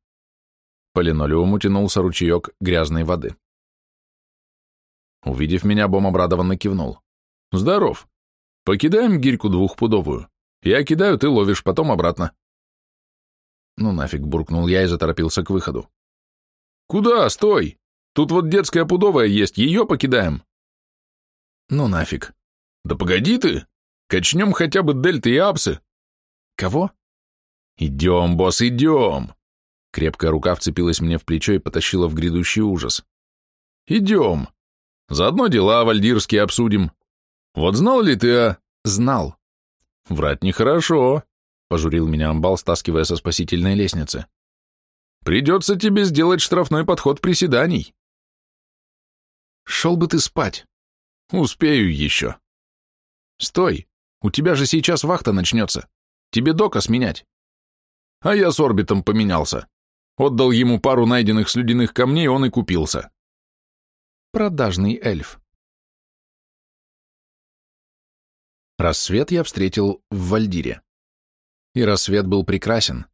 По линолеуму тянулся ручеек грязной воды. Увидев меня, Бом обрадованно кивнул. «Здоров. Покидаем гирьку двухпудовую. Я кидаю, ты ловишь, потом обратно». Ну нафиг, буркнул я и заторопился к выходу. «Куда? Стой! Тут вот детская пудовая есть, ее покидаем!» «Ну нафиг!» «Да погоди ты! Качнем хотя бы дельты и апсы!» «Кого?» «Идем, босс, идем!» Крепкая рука вцепилась мне в плечо и потащила в грядущий ужас. «Идем! Заодно дела вальдирские обсудим. Вот знал ли ты о...» «Знал». «Врать нехорошо», — пожурил меня амбал, стаскивая со спасительной лестницы. Придется тебе сделать штрафной подход приседаний. Шел бы ты спать. Успею еще. Стой, у тебя же сейчас вахта начнется. Тебе дока сменять. А я с орбитом поменялся. Отдал ему пару найденных слюдяных камней, он и купился. Продажный эльф. Рассвет я встретил в Вальдире. И рассвет был прекрасен.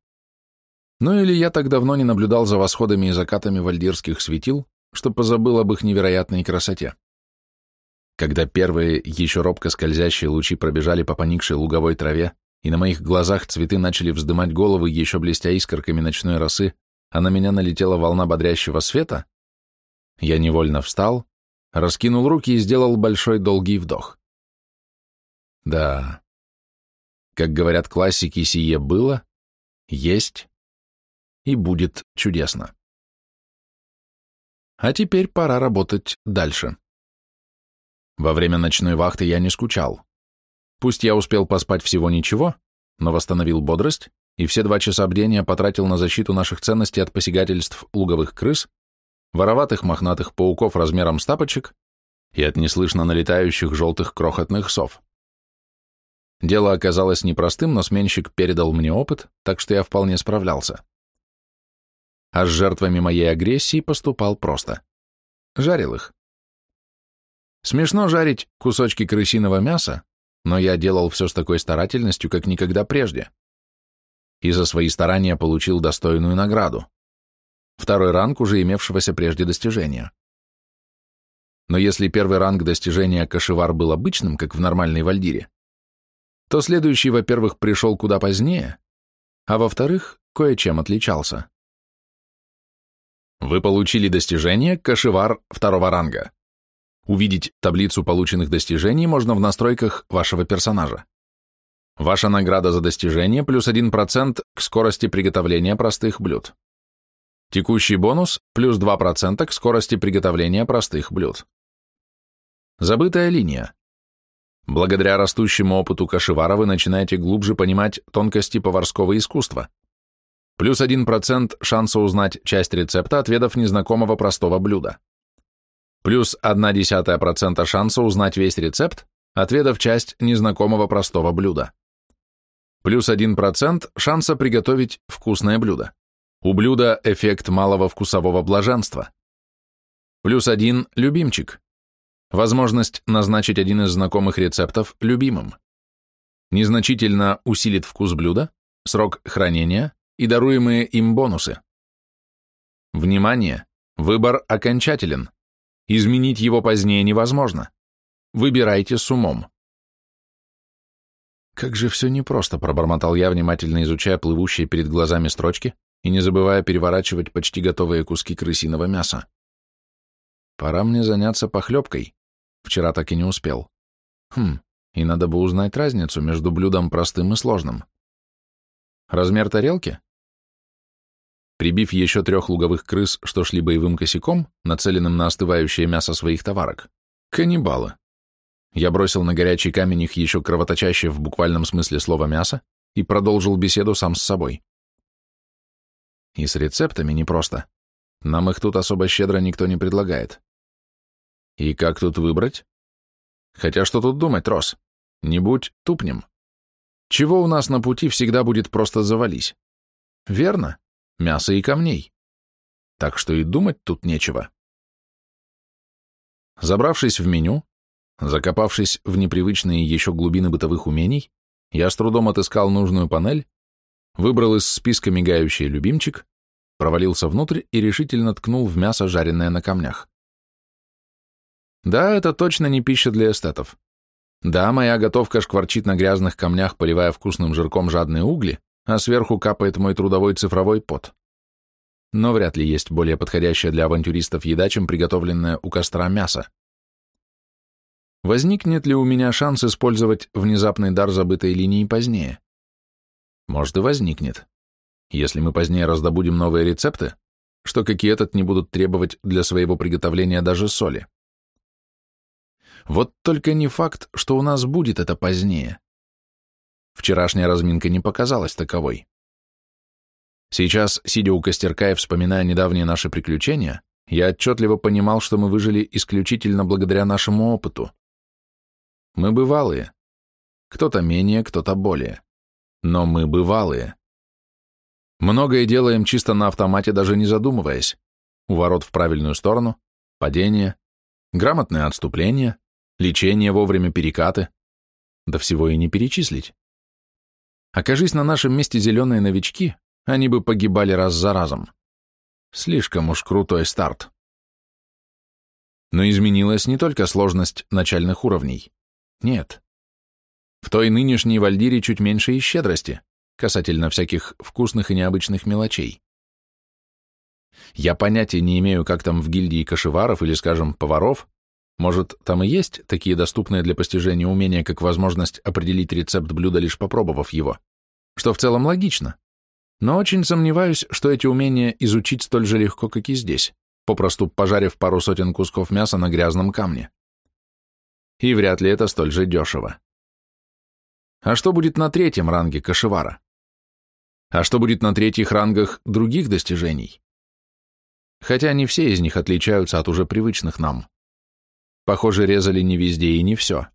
Ну или я так давно не наблюдал за восходами и закатами вальдирских светил, что позабыл об их невероятной красоте. Когда первые, еще робко скользящие лучи пробежали по поникшей луговой траве, и на моих глазах цветы начали вздымать головы, еще блестя искорками ночной росы, а на меня налетела волна бодрящего света, я невольно встал, раскинул руки и сделал большой долгий вдох. Да, как говорят классики, сие было, есть и будет чудесно. А теперь пора работать дальше. Во время ночной вахты я не скучал. Пусть я успел поспать всего ничего, но восстановил бодрость и все два часа бдения потратил на защиту наших ценностей от посягательств луговых крыс, вороватых мохнатых пауков размером с тапочек и от неслышно налетающих желтых крохотных сов. Дело оказалось непростым, но сменщик передал мне опыт, так что я вполне справлялся а с жертвами моей агрессии поступал просто. Жарил их. Смешно жарить кусочки крысиного мяса, но я делал все с такой старательностью, как никогда прежде. И за свои старания получил достойную награду. Второй ранг уже имевшегося прежде достижения. Но если первый ранг достижения кашевар был обычным, как в нормальной вальдире, то следующий, во-первых, пришел куда позднее, а во-вторых, кое-чем отличался. Вы получили достижение «Кашевар» второго ранга. Увидеть таблицу полученных достижений можно в настройках вашего персонажа. Ваша награда за достижение плюс 1% к скорости приготовления простых блюд. Текущий бонус плюс 2% к скорости приготовления простых блюд. Забытая линия. Благодаря растущему опыту кашевара вы начинаете глубже понимать тонкости поварского искусства. Плюс 1% шанса узнать часть рецепта, отведав незнакомого простого блюда. Плюс 0,1% шанса узнать весь рецепт, отведав часть незнакомого простого блюда. Плюс 1% шанса приготовить вкусное блюдо. У блюда эффект малого вкусового блаженства. Плюс 1 – любимчик. Возможность назначить один из знакомых рецептов любимым. Незначительно усилит вкус блюда, срок хранения, и даруемые им бонусы. Внимание! Выбор окончателен. Изменить его позднее невозможно. Выбирайте с умом. Как же все непросто, пробормотал я, внимательно изучая плывущие перед глазами строчки и не забывая переворачивать почти готовые куски крысиного мяса. Пора мне заняться похлебкой. Вчера так и не успел. Хм, и надо бы узнать разницу между блюдом простым и сложным. Размер тарелки? Прибив еще трех луговых крыс, что шли боевым косяком, нацеленным на остывающее мясо своих товарок, каннибалы. Я бросил на горячий камень их еще кровоточащее в буквальном смысле слова мясо и продолжил беседу сам с собой. И с рецептами непросто. Нам их тут особо щедро никто не предлагает. И как тут выбрать? Хотя что тут думать, Рос? Не будь тупнем. Чего у нас на пути всегда будет просто завались? Верно? Мяса и камней. так что и думать тут нечего. Забравшись в меню, закопавшись в непривычные еще глубины бытовых умений, я с трудом отыскал нужную панель, выбрал из списка мигающий любимчик, провалился внутрь и решительно ткнул в мясо, жареное на камнях. Да, это точно не пища для эстетов. Да, моя готовка шкварчит на грязных камнях, поливая вкусным жирком жадные угли, а сверху капает мой трудовой цифровой пот но вряд ли есть более подходящая для авантюристов еда, чем приготовленное у костра мясо. Возникнет ли у меня шанс использовать внезапный дар забытой линии позднее? Может и возникнет. Если мы позднее раздобудем новые рецепты, что какие этот не будут требовать для своего приготовления даже соли. Вот только не факт, что у нас будет это позднее. Вчерашняя разминка не показалась таковой. Сейчас, сидя у костерка и вспоминая недавние наши приключения, я отчетливо понимал, что мы выжили исключительно благодаря нашему опыту. Мы бывалые. Кто-то менее, кто-то более. Но мы бывалые. Многое делаем чисто на автомате, даже не задумываясь. Уворот в правильную сторону, падение, грамотное отступление, лечение вовремя перекаты. Да всего и не перечислить. Окажись на нашем месте зеленые новички, они бы погибали раз за разом. Слишком уж крутой старт. Но изменилась не только сложность начальных уровней. Нет. В той нынешней Вальдире чуть меньше и щедрости, касательно всяких вкусных и необычных мелочей. Я понятия не имею, как там в гильдии кошеваров или, скажем, поваров. Может, там и есть такие доступные для постижения умения, как возможность определить рецепт блюда, лишь попробовав его. Что в целом логично но очень сомневаюсь, что эти умения изучить столь же легко, как и здесь, попросту пожарив пару сотен кусков мяса на грязном камне. И вряд ли это столь же дешево. А что будет на третьем ранге кашевара? А что будет на третьих рангах других достижений? Хотя не все из них отличаются от уже привычных нам. Похоже, резали не везде и не все.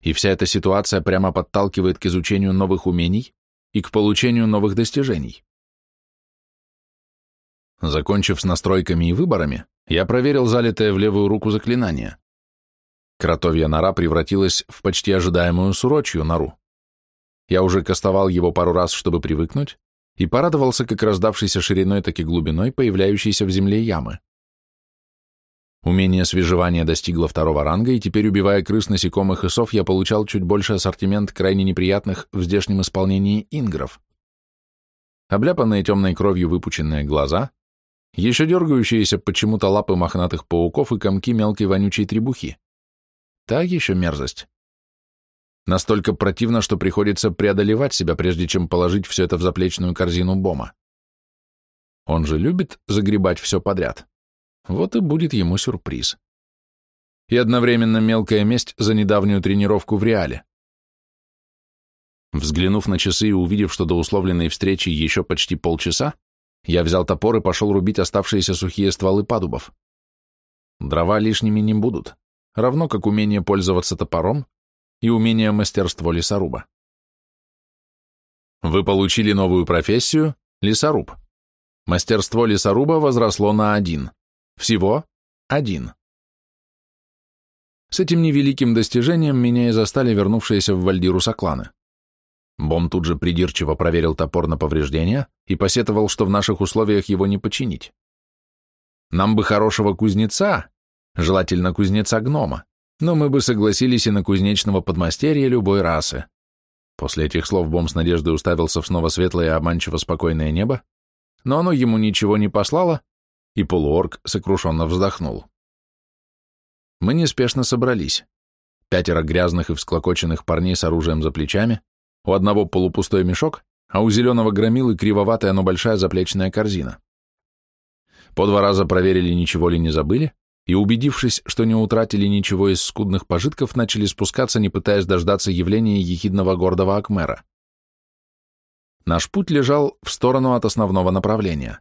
И вся эта ситуация прямо подталкивает к изучению новых умений, и к получению новых достижений. Закончив с настройками и выборами, я проверил залитое в левую руку заклинание. Кротовья нора превратилась в почти ожидаемую сурочью нору. Я уже кастовал его пару раз, чтобы привыкнуть, и порадовался как раздавшейся шириной, так и глубиной появляющейся в земле ямы. Умение свежевания достигло второго ранга, и теперь, убивая крыс, насекомых и сов, я получал чуть больше ассортимент крайне неприятных в здешнем исполнении ингров. Обляпанные темной кровью выпученные глаза, еще дергающиеся почему-то лапы мохнатых пауков и комки мелкой вонючей требухи. Так еще мерзость. Настолько противно, что приходится преодолевать себя, прежде чем положить все это в заплечную корзину Бома. Он же любит загребать все подряд. Вот и будет ему сюрприз. И одновременно мелкая месть за недавнюю тренировку в реале. Взглянув на часы и увидев, что до условленной встречи еще почти полчаса, я взял топор и пошел рубить оставшиеся сухие стволы падубов. Дрова лишними не будут, равно как умение пользоваться топором и умение мастерство лесоруба. Вы получили новую профессию – лесоруб. Мастерство лесоруба возросло на один. Всего один. С этим невеликим достижением меня и застали вернувшиеся в Вальдиру сокланы. Бом тут же придирчиво проверил топор на повреждения и посетовал, что в наших условиях его не починить. Нам бы хорошего кузнеца, желательно кузнеца-гнома, но мы бы согласились и на кузнечного подмастерья любой расы. После этих слов Бом с надеждой уставился в снова светлое и обманчиво спокойное небо, но оно ему ничего не послало, и полуорг сокрушенно вздохнул. Мы неспешно собрались. Пятеро грязных и всклокоченных парней с оружием за плечами, у одного полупустой мешок, а у зеленого громилы кривоватая, но большая заплечная корзина. По два раза проверили, ничего ли не забыли, и, убедившись, что не утратили ничего из скудных пожитков, начали спускаться, не пытаясь дождаться явления ехидного гордого Акмера. Наш путь лежал в сторону от основного направления.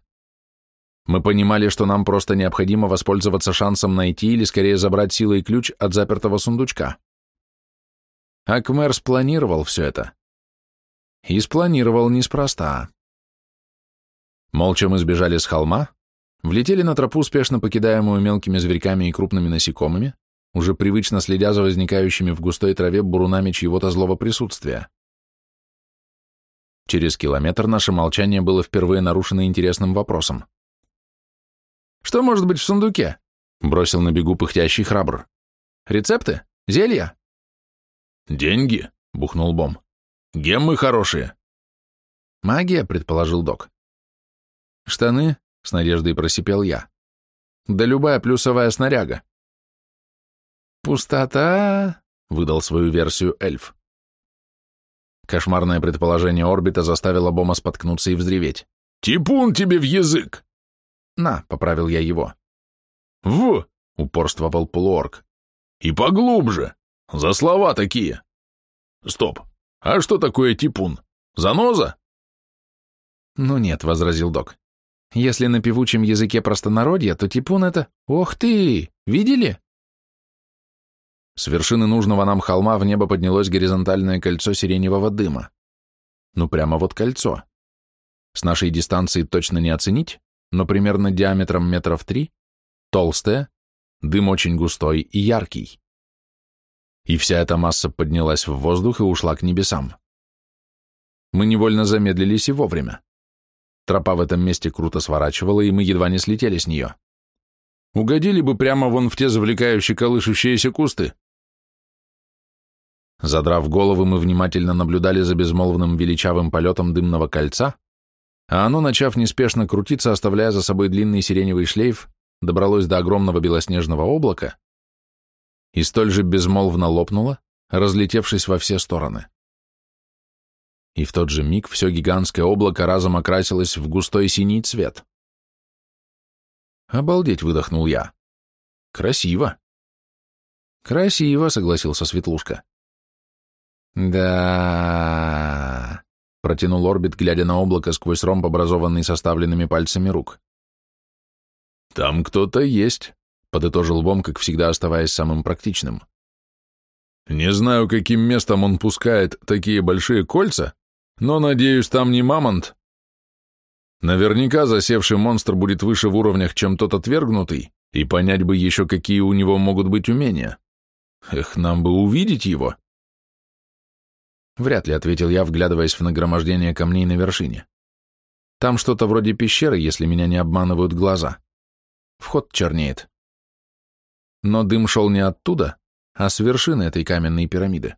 Мы понимали, что нам просто необходимо воспользоваться шансом найти или скорее забрать силой ключ от запертого сундучка. Акмер спланировал все это. И спланировал неспроста. Молча мы сбежали с холма, влетели на тропу, спешно покидаемую мелкими зверьками и крупными насекомыми, уже привычно следя за возникающими в густой траве бурунами чьего-то злого присутствия. Через километр наше молчание было впервые нарушено интересным вопросом. «Что может быть в сундуке?» — бросил на бегу пыхтящий храбр. «Рецепты? Зелья?» «Деньги?» — бухнул Бом. «Геммы хорошие». «Магия», — предположил док. «Штаны?» — с надеждой просипел я. «Да любая плюсовая снаряга». «Пустота», — выдал свою версию эльф. Кошмарное предположение орбита заставило Бома споткнуться и взреветь. «Типун тебе в язык!» «На», — поправил я его. «В!» — упорствовал полуорг. «И поглубже! За слова такие!» «Стоп! А что такое типун? Заноза?» «Ну нет», — возразил док. «Если на певучем языке простонародья, то типун — это... Ох ты! Видели?» С вершины нужного нам холма в небо поднялось горизонтальное кольцо сиреневого дыма. Ну прямо вот кольцо. С нашей дистанции точно не оценить, но примерно диаметром метров три, толстое, дым очень густой и яркий. И вся эта масса поднялась в воздух и ушла к небесам. Мы невольно замедлились и вовремя. Тропа в этом месте круто сворачивала, и мы едва не слетели с нее. Угодили бы прямо вон в те завлекающие колышущиеся кусты, Задрав головы, мы внимательно наблюдали за безмолвным величавым полетом дымного кольца, а оно, начав неспешно крутиться, оставляя за собой длинный сиреневый шлейф, добралось до огромного белоснежного облака и столь же безмолвно лопнуло, разлетевшись во все стороны. И в тот же миг все гигантское облако разом окрасилось в густой синий цвет. «Обалдеть!» — выдохнул я. «Красиво!» «Красиво!» — согласился Светлушка. «Да...» — протянул орбит, глядя на облако сквозь ромб, образованный составленными пальцами рук. «Там кто-то есть», — подытожил Бом, как всегда оставаясь самым практичным. «Не знаю, каким местом он пускает такие большие кольца, но, надеюсь, там не мамонт. Наверняка засевший монстр будет выше в уровнях, чем тот отвергнутый, и понять бы еще, какие у него могут быть умения. Эх, нам бы увидеть его». Вряд ли, ответил я, вглядываясь в нагромождение камней на вершине. Там что-то вроде пещеры, если меня не обманывают глаза. Вход чернеет. Но дым шел не оттуда, а с вершины этой каменной пирамиды.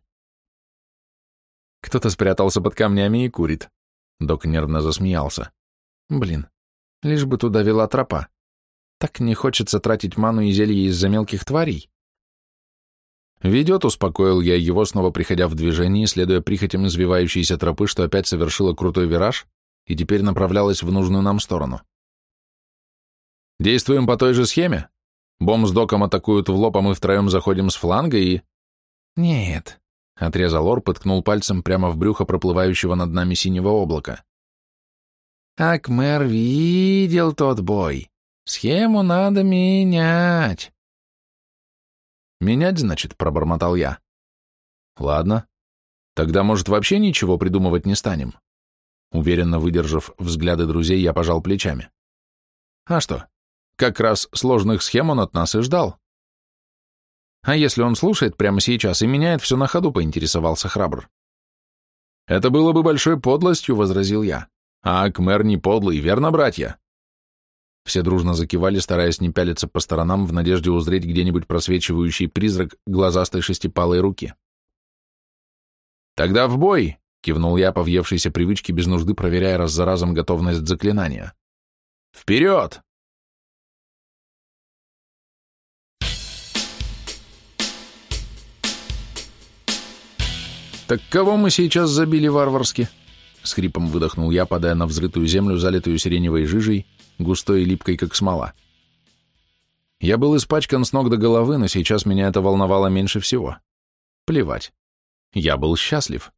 Кто-то спрятался под камнями и курит. Док нервно засмеялся. Блин, лишь бы туда вела тропа. Так не хочется тратить ману и зелье из-за мелких тварей. «Ведет», — успокоил я его, снова приходя в движение, следуя прихотям извивающейся тропы, что опять совершила крутой вираж и теперь направлялась в нужную нам сторону. «Действуем по той же схеме? Бом с доком атакуют в лоб, а мы втроем заходим с фланга и...» «Нет», — отрезал Орп и пальцем прямо в брюхо проплывающего над нами синего облака. «Акмер видел тот бой. Схему надо менять». «Менять, значит?» — пробормотал я. «Ладно. Тогда, может, вообще ничего придумывать не станем?» Уверенно выдержав взгляды друзей, я пожал плечами. «А что? Как раз сложных схем он от нас и ждал». «А если он слушает прямо сейчас и меняет все на ходу?» — поинтересовался храбр. «Это было бы большой подлостью», — возразил я. «А Акмер не подлый, верно, братья?» Все дружно закивали, стараясь не пялиться по сторонам в надежде узреть где-нибудь просвечивающий призрак глазастой шестипалой руки. «Тогда в бой!» — кивнул я по въевшейся привычке, без нужды проверяя раз за разом готовность заклинания. «Вперед!» «Так кого мы сейчас забили варварски?» — с хрипом выдохнул я, падая на взрытую землю, залитую сиреневой жижей, густой и липкой, как смола. Я был испачкан с ног до головы, но сейчас меня это волновало меньше всего. Плевать. Я был счастлив.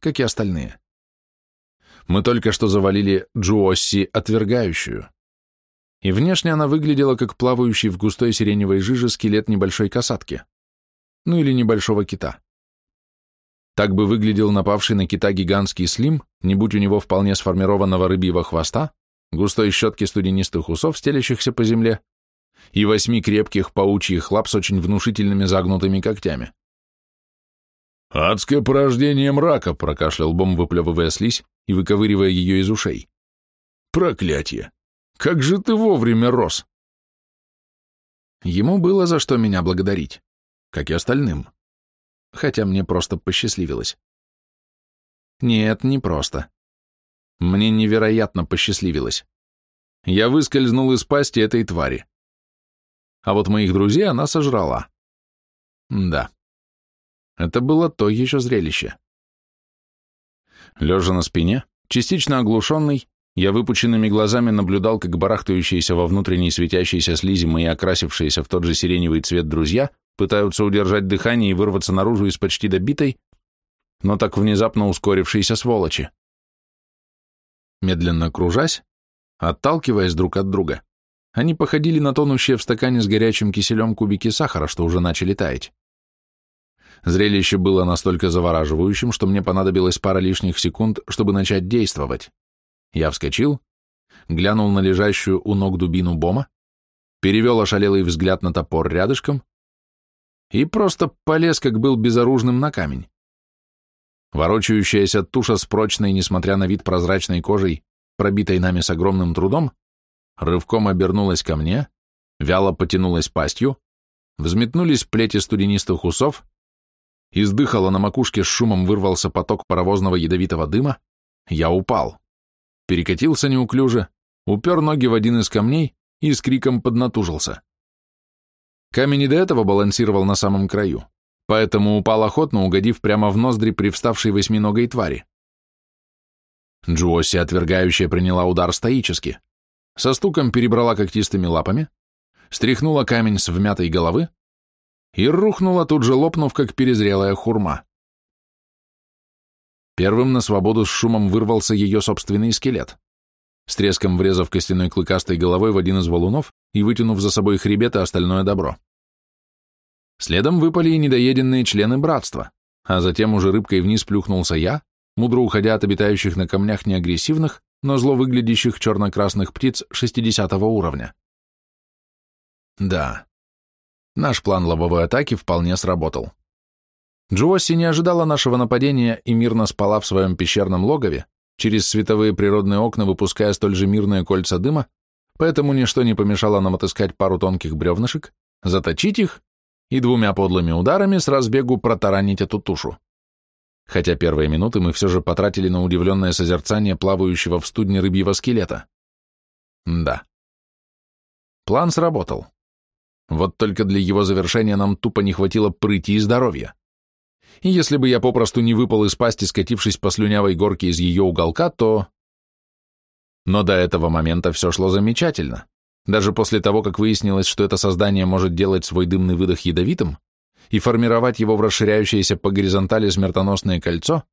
Как и остальные. Мы только что завалили Джуосси отвергающую. И внешне она выглядела как плавающий в густой сиреневой жиже скелет небольшой касатки. Ну или небольшого кита. Так бы выглядел напавший на кита гигантский слим, не будь у него вполне сформированного рыбьего хвоста, густой щетки студенистых усов, стелящихся по земле, и восьми крепких паучьих лап с очень внушительными загнутыми когтями. «Адское порождение мрака!» — прокашлял Бом, выплевывая слизь и выковыривая ее из ушей. «Проклятие! Как же ты вовремя рос!» Ему было за что меня благодарить, как и остальным. Хотя мне просто посчастливилось. Нет, не просто. Мне невероятно посчастливилось. Я выскользнул из пасти этой твари. А вот моих друзей она сожрала. Да. Это было то еще зрелище. Лежа на спине, частично оглушенный, я выпученными глазами наблюдал, как барахтающиеся во внутренней светящейся слизи мои окрасившиеся в тот же сиреневый цвет друзья пытаются удержать дыхание и вырваться наружу из почти добитой, но так внезапно ускорившейся сволочи. Медленно кружась, отталкиваясь друг от друга, они походили на тонущие в стакане с горячим киселем кубики сахара, что уже начали таять. Зрелище было настолько завораживающим, что мне понадобилось пара лишних секунд, чтобы начать действовать. Я вскочил, глянул на лежащую у ног дубину Бома, перевел ошалелый взгляд на топор рядышком и просто полез, как был безоружным, на камень. Ворочающаяся туша с прочной, несмотря на вид прозрачной кожей, пробитой нами с огромным трудом, рывком обернулась ко мне, вяло потянулась пастью, взметнулись плети студенистых усов, издыхала на макушке с шумом вырвался поток паровозного ядовитого дыма, я упал. Перекатился неуклюже, упер ноги в один из камней и с криком поднатужился. Камень и до этого балансировал на самом краю, поэтому упал охотно, угодив прямо в ноздри привставшей восьминогой твари. Джуоси, отвергающая, приняла удар стоически, со стуком перебрала когтистыми лапами, стряхнула камень с вмятой головы и рухнула, тут же лопнув, как перезрелая хурма. Первым на свободу с шумом вырвался ее собственный скелет, с треском врезав костяной клыкастой головой в один из валунов и вытянув за собой хребет и остальное добро. Следом выпали и недоеденные члены братства, а затем уже рыбкой вниз плюхнулся я, мудро уходя от обитающих на камнях неагрессивных, но зло выглядящих черно-красных птиц 60 уровня. Да, наш план лобовой атаки вполне сработал. Джоосси не ожидала нашего нападения и мирно спала в своем пещерном логове, через световые природные окна выпуская столь же мирные кольца дыма, поэтому ничто не помешало нам отыскать пару тонких бревнышек, заточить их и двумя подлыми ударами с разбегу протаранить эту тушу хотя первые минуты мы все же потратили на удивленное созерцание плавающего в студне рыбьего скелета. Да. План сработал. Вот только для его завершения нам тупо не хватило прыти и здоровья. И если бы я попросту не выпал из пасти, скатившись по слюнявой горке из ее уголка, то... Но до этого момента все шло замечательно. Даже после того, как выяснилось, что это создание может делать свой дымный выдох ядовитым, и формировать его в расширяющееся по горизонтали смертоносное кольцо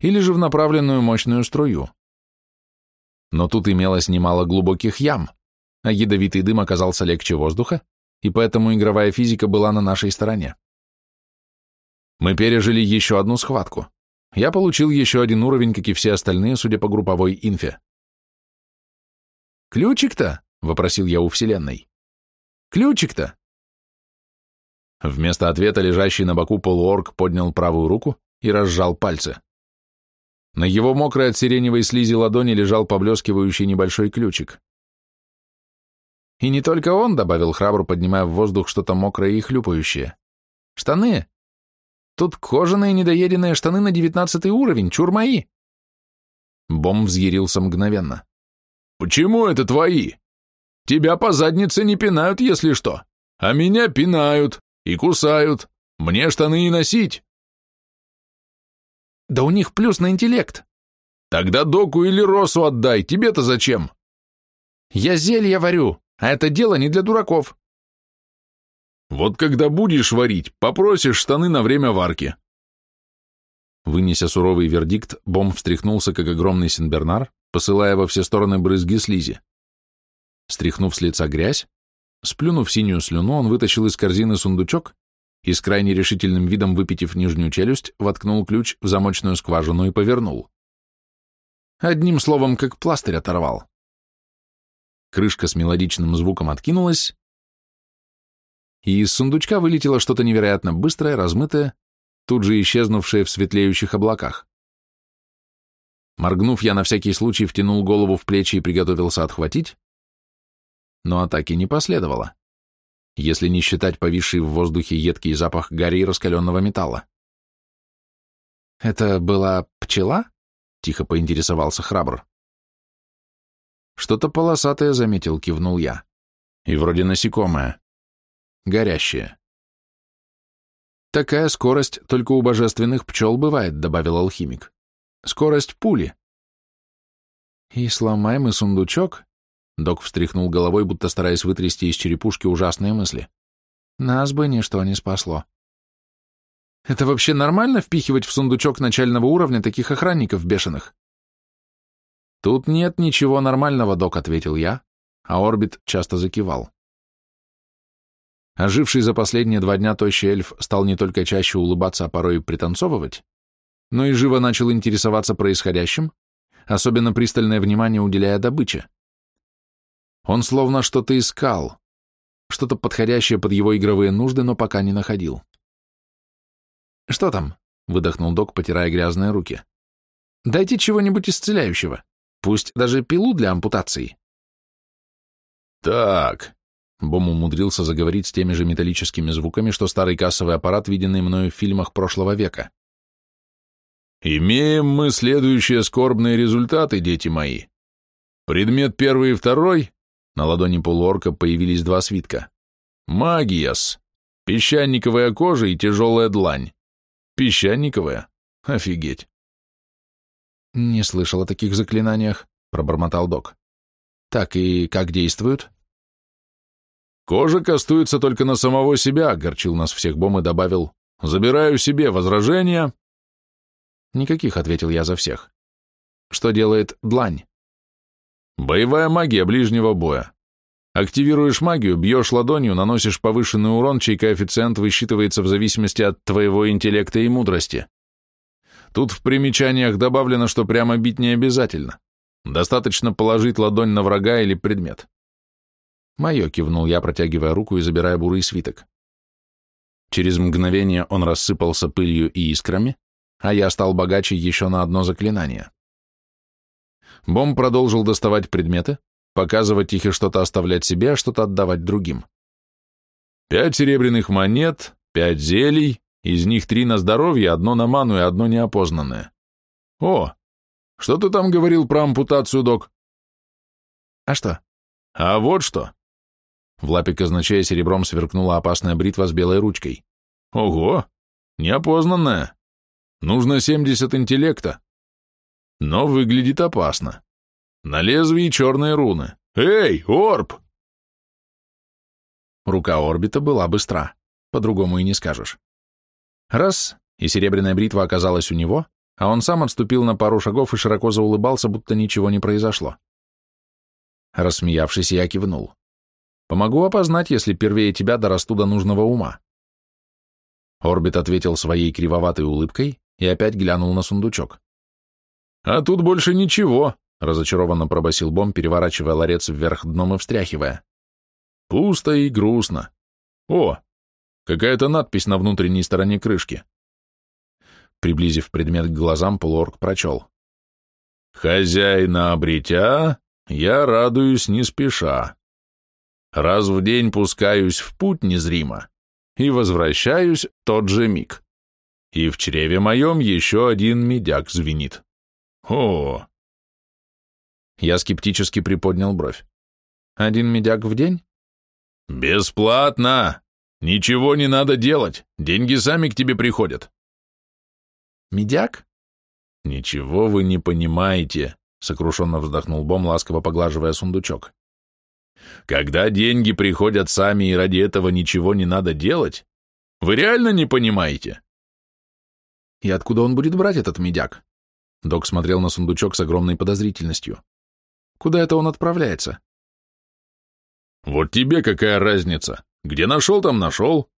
или же в направленную мощную струю. Но тут имелось немало глубоких ям, а ядовитый дым оказался легче воздуха, и поэтому игровая физика была на нашей стороне. Мы пережили еще одну схватку. Я получил еще один уровень, как и все остальные, судя по групповой инфе. «Ключик-то?» — вопросил я у Вселенной. «Ключик-то?» Вместо ответа лежащий на боку полуорг поднял правую руку и разжал пальцы. На его мокрой от сиреневой слизи ладони лежал поблескивающий небольшой ключик. «И не только он», — добавил храбро, поднимая в воздух что-то мокрое и хлюпающее. «Штаны! Тут кожаные недоеденные штаны на девятнадцатый уровень, чур мои!» Бом взъярился мгновенно. «Почему это твои? Тебя по заднице не пинают, если что, а меня пинают!» И кусают. Мне штаны и носить. Да у них плюс на интеллект. Тогда доку или росу отдай, тебе-то зачем? Я зелье варю, а это дело не для дураков. Вот когда будешь варить, попросишь штаны на время варки. Вынеся суровый вердикт, Бом встряхнулся, как огромный синбернар, посылая во все стороны брызги слизи. Стряхнув с лица грязь, Сплюнув синюю слюну, он вытащил из корзины сундучок и с крайне решительным видом, выпитив нижнюю челюсть, воткнул ключ в замочную скважину и повернул. Одним словом, как пластырь оторвал. крышка с мелодичным звуком откинулась, и из сундучка вылетело что-то невероятно быстрое, размытое, тут же исчезнувшее в светлеющих облаках. Моргнув, я на всякий случай втянул голову в плечи и приготовился отхватить, но атаки не последовало, если не считать повисший в воздухе едкий запах гари и раскаленного металла. «Это была пчела?» — тихо поинтересовался храбр. «Что-то полосатое заметил», — кивнул я. «И вроде насекомое. Горящее». «Такая скорость только у божественных пчел бывает», — добавил алхимик. «Скорость пули». «И сломай мы сундучок?» Док встряхнул головой, будто стараясь вытрясти из черепушки ужасные мысли. «Нас бы ничто не спасло». «Это вообще нормально впихивать в сундучок начального уровня таких охранников бешеных?» «Тут нет ничего нормального, док», — ответил я, а Орбит часто закивал. Оживший за последние два дня тощий эльф стал не только чаще улыбаться, а порой и пританцовывать, но и живо начал интересоваться происходящим, особенно пристальное внимание уделяя добыче. Он словно что-то искал, что-то подходящее под его игровые нужды, но пока не находил. «Что там?» — выдохнул док, потирая грязные руки. «Дайте чего-нибудь исцеляющего, пусть даже пилу для ампутации». «Так», — Бом умудрился заговорить с теми же металлическими звуками, что старый кассовый аппарат, виденный мною в фильмах прошлого века. «Имеем мы следующие скорбные результаты, дети мои. Предмет первый и второй на ладони полуорка появились два свитка. «Магиас! Песчаниковая кожа и тяжелая длань. Песчаниковая? Офигеть!» «Не слышал о таких заклинаниях», — пробормотал док. «Так и как действуют?» «Кожа кастуется только на самого себя», — горчил нас всех Бом и добавил. «Забираю себе возражения». «Никаких», — ответил я за всех. «Что делает длань?» Боевая магия ближнего боя. Активируешь магию, бьешь ладонью, наносишь повышенный урон, чей коэффициент высчитывается в зависимости от твоего интеллекта и мудрости. Тут в примечаниях добавлено, что прямо бить не обязательно. Достаточно положить ладонь на врага или предмет. Мое, кивнул я, протягивая руку и забирая бурый свиток. Через мгновение он рассыпался пылью и искрами, а я стал богаче еще на одно заклинание. Бом продолжил доставать предметы, показывать их и что-то оставлять себе, а что-то отдавать другим. Пять серебряных монет, пять зелий, из них три на здоровье, одно на ману и одно неопознанное. О, что ты там говорил про ампутацию, док? А что? А вот что. В лапе казначея серебром сверкнула опасная бритва с белой ручкой. Ого, неопознанная. Нужно семьдесят интеллекта но выглядит опасно. На лезвии черные руны. Эй, Орб! Рука орбита была быстра, по-другому и не скажешь. Раз, и серебряная бритва оказалась у него, а он сам отступил на пару шагов и широко заулыбался, будто ничего не произошло. Рассмеявшись, я кивнул. Помогу опознать, если первее тебя дорасту до нужного ума. Орбит ответил своей кривоватой улыбкой и опять глянул на сундучок. «А тут больше ничего», — разочарованно пробасил Бом, переворачивая ларец вверх дном и встряхивая. «Пусто и грустно. О, какая-то надпись на внутренней стороне крышки». Приблизив предмет к глазам, полуорг прочел. «Хозяина обретя, я радуюсь не спеша. Раз в день пускаюсь в путь незримо и возвращаюсь тот же миг. И в чреве моем еще один медяк звенит». О! Я скептически приподнял бровь. Один медяк в день? Бесплатно! Ничего не надо делать, деньги сами к тебе приходят. Медяк? Ничего вы не понимаете, сокрушенно вздохнул Бом, ласково поглаживая сундучок. Когда деньги приходят сами и ради этого ничего не надо делать, вы реально не понимаете? И откуда он будет брать этот медяк? Док смотрел на сундучок с огромной подозрительностью. «Куда это он отправляется?» «Вот тебе какая разница? Где нашел, там нашел».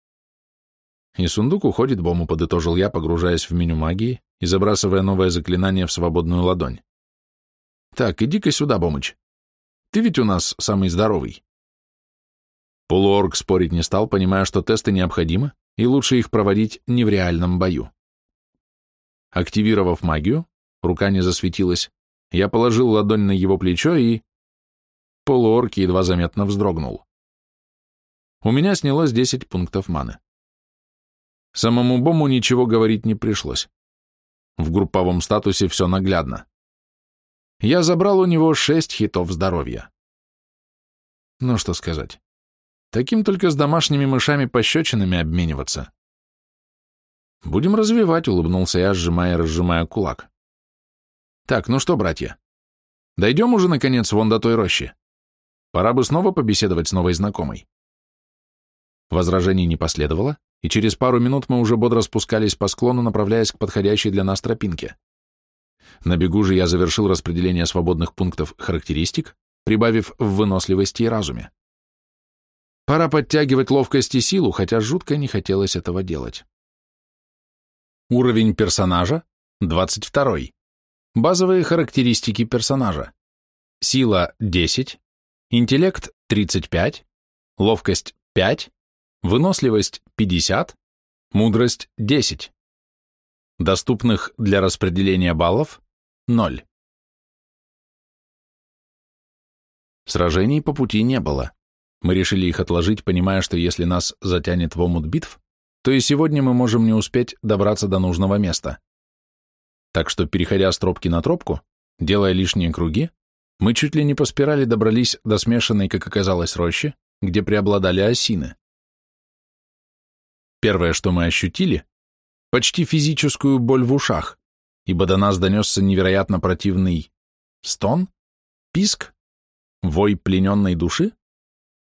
И сундук уходит, Бому подытожил я, погружаясь в меню магии и забрасывая новое заклинание в свободную ладонь. «Так, иди-ка сюда, Бомыч. Ты ведь у нас самый здоровый. Полуорг спорить не стал, понимая, что тесты необходимы, и лучше их проводить не в реальном бою. Активировав магию, рука не засветилась, я положил ладонь на его плечо и... Полуорг едва заметно вздрогнул. У меня снялось 10 пунктов маны. Самому Бому ничего говорить не пришлось. В групповом статусе все наглядно. Я забрал у него 6 хитов здоровья. Ну что сказать. Таким только с домашними мышами пощечинами обмениваться. Будем развивать, улыбнулся я, сжимая и разжимая кулак. Так, ну что, братья, дойдем уже, наконец, вон до той рощи. Пора бы снова побеседовать с новой знакомой. Возражений не последовало, и через пару минут мы уже бодро спускались по склону, направляясь к подходящей для нас тропинке. На бегу же я завершил распределение свободных пунктов характеристик, прибавив в выносливости и разуме. Пора подтягивать ловкость и силу, хотя жутко не хотелось этого делать. Уровень персонажа — 22. Базовые характеристики персонажа. Сила — 10, интеллект — 35, ловкость — 5, выносливость – 50, мудрость – 10. Доступных для распределения баллов – 0. Сражений по пути не было. Мы решили их отложить, понимая, что если нас затянет в омут битв, то и сегодня мы можем не успеть добраться до нужного места. Так что, переходя с тропки на тропку, делая лишние круги, мы чуть ли не по спирали добрались до смешанной, как оказалось, рощи, где преобладали осины. Первое, что мы ощутили, почти физическую боль в ушах, ибо до нас донесся невероятно противный стон, писк, вой плененной души.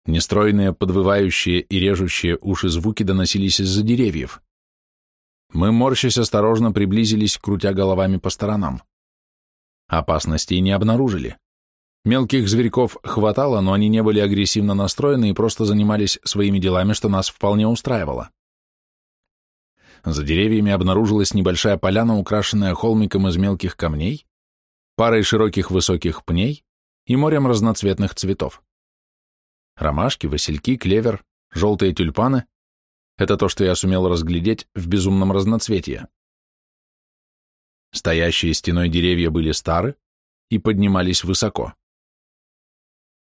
Нестройные, подвывающие и режущие уши звуки доносились из-за деревьев. Мы, морщась, осторожно приблизились, крутя головами по сторонам. Опасностей не обнаружили. Мелких зверьков хватало, но они не были агрессивно настроены и просто занимались своими делами, что нас вполне устраивало. За деревьями обнаружилась небольшая поляна, украшенная холмиком из мелких камней, парой широких высоких пней и морем разноцветных цветов. Ромашки, васильки, клевер, желтые тюльпаны — это то, что я сумел разглядеть в безумном разноцветии. Стоящие стеной деревья были стары и поднимались высоко.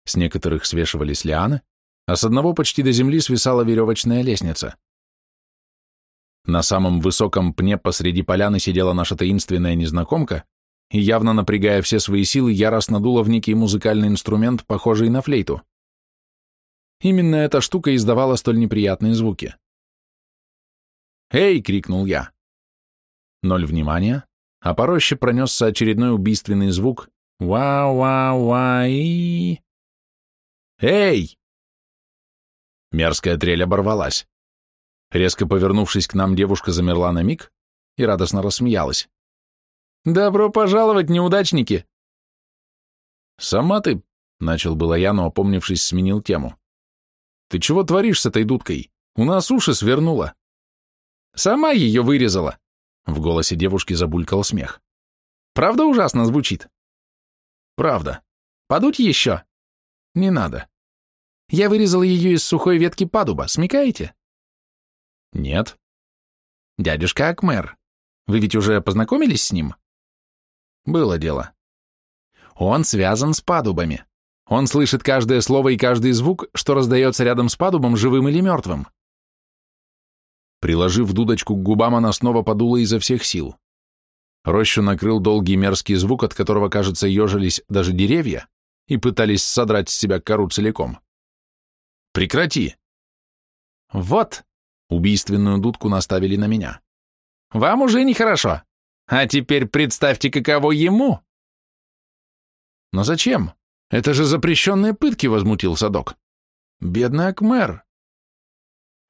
С некоторых свешивались лианы, а с одного почти до земли свисала веревочная лестница. На самом высоком пне посреди поляны сидела наша таинственная незнакомка и, явно напрягая все свои силы, яростно дула в некий музыкальный инструмент, похожий на флейту. Именно эта штука издавала столь неприятные звуки. «Эй!» — крикнул я. Ноль внимания, а по роще пронесся очередной убийственный звук «Ва-ва-ва-и...» «Эй!» Мерзкая трель оборвалась. Резко повернувшись к нам, девушка замерла на миг и радостно рассмеялась. «Добро пожаловать, неудачники!» «Сама ты...» — начал было я, но, опомнившись, сменил тему. «Ты чего творишь с этой дудкой? У нас уши свернула». «Сама ее вырезала!» — в голосе девушки забулькал смех. «Правда ужасно звучит?» «Правда. Подуть еще?» «Не надо. Я вырезал ее из сухой ветки падуба, смекаете?» Нет. Дядюшка Акмер, вы ведь уже познакомились с ним? Было дело. Он связан с падубами. Он слышит каждое слово и каждый звук, что раздается рядом с падубом, живым или мертвым. Приложив дудочку к губам, она снова подула изо всех сил. Рощу накрыл долгий мерзкий звук, от которого, кажется, ежились даже деревья и пытались содрать с себя кору целиком. «Прекрати!» «Вот!» Убийственную дудку наставили на меня. «Вам уже нехорошо. А теперь представьте, каково ему!» «Но зачем? Это же запрещенные пытки!» — возмутился док. «Бедный Акмер!»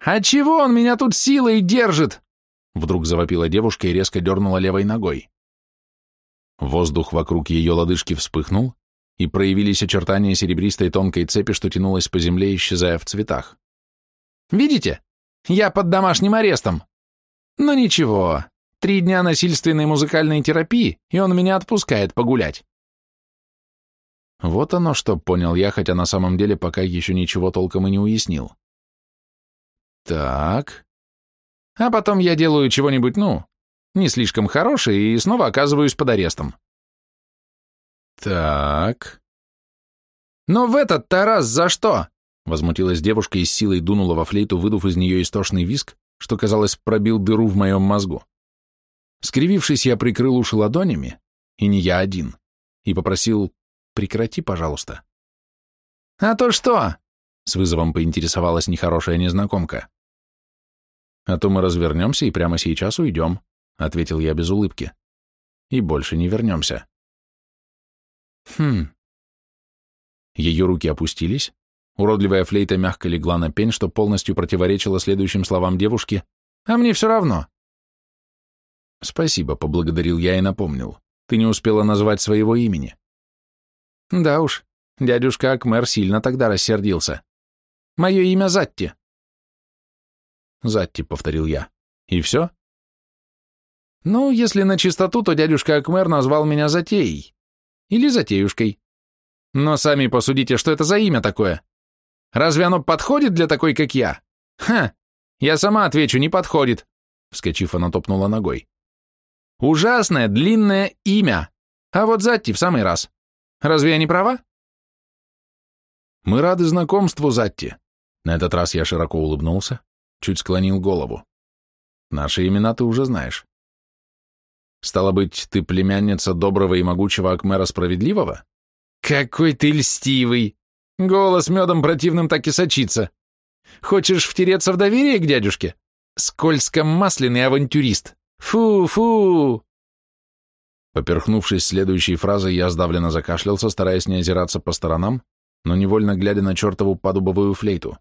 «А чего он меня тут силой держит?» Вдруг завопила девушка и резко дернула левой ногой. Воздух вокруг ее лодыжки вспыхнул, и проявились очертания серебристой тонкой цепи, что тянулась по земле, исчезая в цветах. «Видите? Я под домашним арестом. Но ничего, три дня насильственной музыкальной терапии, и он меня отпускает погулять. Вот оно что, понял я, хотя на самом деле пока еще ничего толком и не уяснил. Так. А потом я делаю чего-нибудь, ну, не слишком хорошее и снова оказываюсь под арестом. Так. Но в этот-то раз за что? Возмутилась девушка и с силой дунула во флейту, выдув из нее истошный виск, что, казалось, пробил дыру в моем мозгу. Скривившись, я прикрыл уши ладонями, и не я один, и попросил «прекрати, пожалуйста». «А то что?» — с вызовом поинтересовалась нехорошая незнакомка. «А то мы развернемся и прямо сейчас уйдем», — ответил я без улыбки. «И больше не вернемся». «Хм». Ее руки опустились, уродливая флейта мягко легла на пень, что полностью противоречило следующим словам девушки, «А мне все равно». «Спасибо», — поблагодарил я и напомнил. «Ты не успела назвать своего имени». «Да уж, дядюшка Акмер сильно тогда рассердился. Мое имя Затти». «Затти», — повторил я. «И все?» «Ну, если на чистоту, то дядюшка Акмер назвал меня Затеей. Или Затеюшкой. Но сами посудите, что это за имя такое? Разве оно подходит для такой, как я? Ха! Я сама отвечу, не подходит!» Вскочив, она топнула ногой. Ужасное, длинное имя. А вот Затти в самый раз. Разве я не права? Мы рады знакомству, Затти. На этот раз я широко улыбнулся, чуть склонил голову. Наши имена ты уже знаешь. Стало быть, ты племянница доброго и могучего Акмера Справедливого? Какой ты льстивый! Голос медом противным так и сочится. Хочешь втереться в доверие к дядюшке? Скользко-масляный авантюрист. Фу-фу!» Поперхнувшись следующей фразой, я сдавленно закашлялся, стараясь не озираться по сторонам, но невольно глядя на чертову падубовую флейту.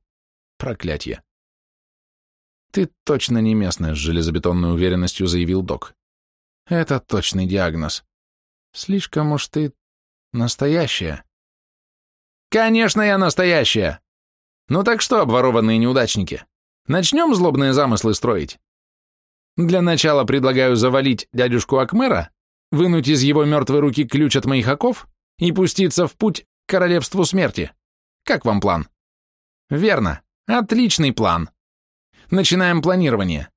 Проклятье. «Ты точно не местная», — с железобетонной уверенностью заявил док. «Это точный диагноз. Слишком уж ты настоящая». «Конечно, я настоящая! Ну так что, обворованные неудачники, начнем злобные замыслы строить?» Для начала предлагаю завалить дядюшку Акмера, вынуть из его мертвой руки ключ от моих оков и пуститься в путь к королевству смерти. Как вам план? Верно. Отличный план. Начинаем планирование.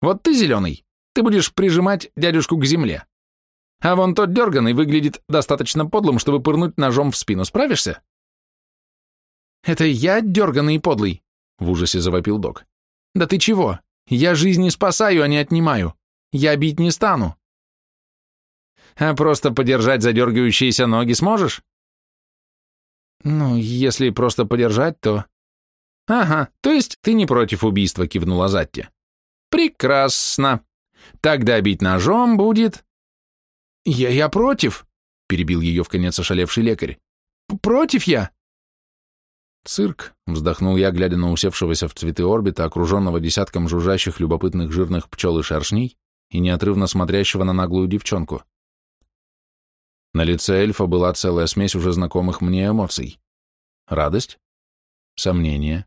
Вот ты, зеленый, ты будешь прижимать дядюшку к земле. А вон тот дерганый выглядит достаточно подлым, чтобы пырнуть ножом в спину. Справишься? Это я дерганый и подлый, в ужасе завопил док. Да ты чего? Я жизни спасаю, а не отнимаю. Я бить не стану. А просто подержать задергающиеся ноги сможешь? Ну, если просто подержать, то... Ага, то есть ты не против убийства, кивнула Затти. Прекрасно. Тогда бить ножом будет... Я, я против, перебил ее в конец ошалевший лекарь. Против я. «Цирк», — вздохнул я, глядя на усевшегося в цветы орбита, окруженного десятком жужжащих любопытных жирных пчел и шершней, и неотрывно смотрящего на наглую девчонку. На лице эльфа была целая смесь уже знакомых мне эмоций. Радость, сомнение,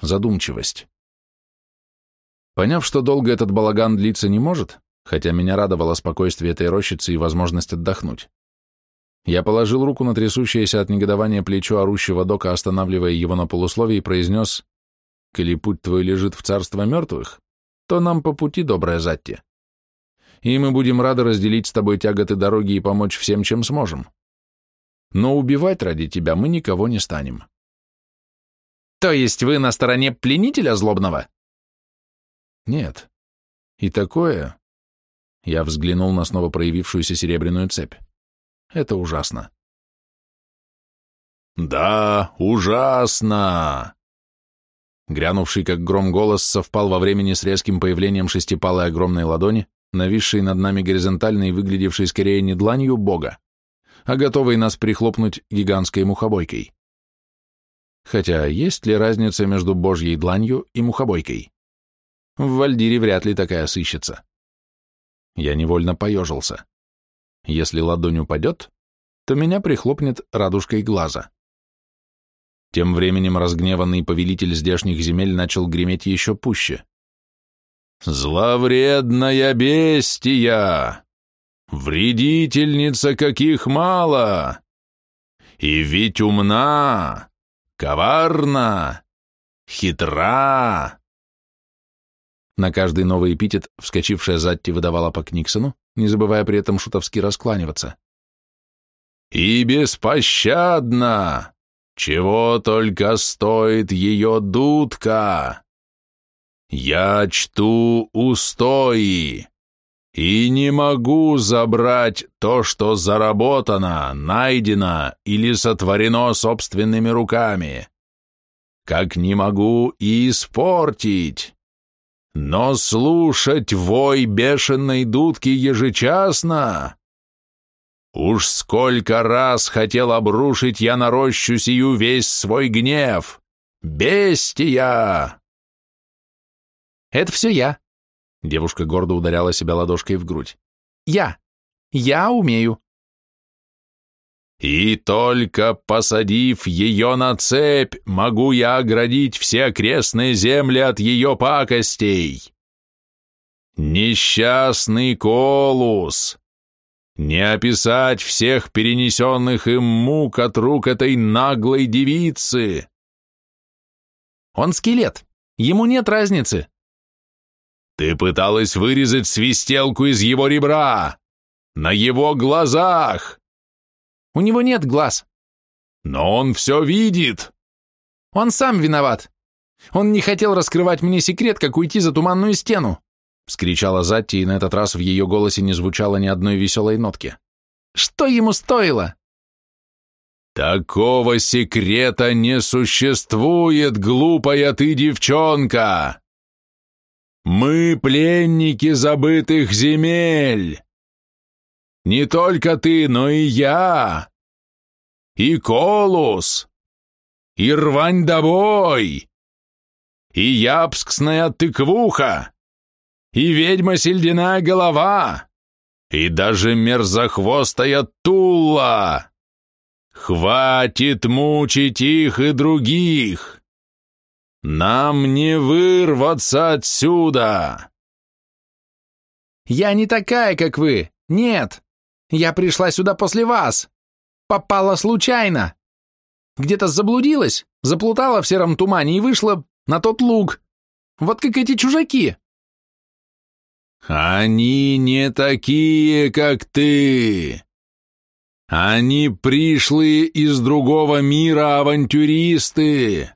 задумчивость. Поняв, что долго этот балаган длиться не может, хотя меня радовало спокойствие этой рощицы и возможность отдохнуть, я положил руку на трясущееся от негодования плечо орущего дока, останавливая его на полусловие, и произнес, «Коли путь твой лежит в царство мертвых, то нам по пути, добрая Затти. И мы будем рады разделить с тобой тяготы дороги и помочь всем, чем сможем. Но убивать ради тебя мы никого не станем». «То есть вы на стороне пленителя злобного?» «Нет. И такое...» Я взглянул на снова проявившуюся серебряную цепь. Это ужасно. «Да, ужасно!» Грянувший как гром голос совпал во времени с резким появлением шестипалой огромной ладони, нависшей над нами горизонтально и выглядевшей скорее не дланью Бога, а готовой нас прихлопнуть гигантской мухобойкой. Хотя есть ли разница между Божьей дланью и мухобойкой? В Вальдире вряд ли такая сыщется. Я невольно поежился. Если ладонь упадет, то меня прихлопнет радужкой глаза. Тем временем разгневанный повелитель здешних земель начал греметь еще пуще. «Зловредная бестия! Вредительница каких мало! И ведь умна, коварна, хитра. На каждый новый эпитет вскочившая Затти выдавала по Книксону, не забывая при этом шутовски раскланиваться. И беспощадна, чего только стоит ее дудка. Я чту устои и не могу забрать то, что заработано, найдено или сотворено собственными руками, как не могу и испортить. Но слушать вой бешеной дудки ежечасно... Уж сколько раз хотел обрушить я на рощу сию весь свой гнев! Бестия! Это все я. Девушка гордо ударяла себя ладошкой в грудь. Я. Я умею. И только посадив ее на цепь, могу я оградить все окрестные земли от ее пакостей. Несчастный Колус! Не описать всех перенесенных им мук от рук этой наглой девицы. Он скелет, ему нет разницы. Ты пыталась вырезать свистелку из его ребра, на его глазах. У него нет глаз. Но он все видит. Он сам виноват. Он не хотел раскрывать мне секрет, как уйти за туманную стену. Вскричала Затти, и на этот раз в ее голосе не звучало ни одной веселой нотки. Что ему стоило? Такого секрета не существует, глупая ты девчонка. Мы пленники забытых земель. Не только ты, но и я. И Колус. И Рвань Добой. И Япсксная тыквуха. И ведьма Сельдяная голова. И даже мерзохвостая Тула. Хватит мучить их и других. «Нам не вырваться отсюда!» «Я не такая, как вы! Нет! Я пришла сюда после вас! Попала случайно! Где-то заблудилась, заплутала в сером тумане и вышла на тот луг! Вот как эти чужаки!» «Они не такие, как ты!» Они пришлые из другого мира авантюристы.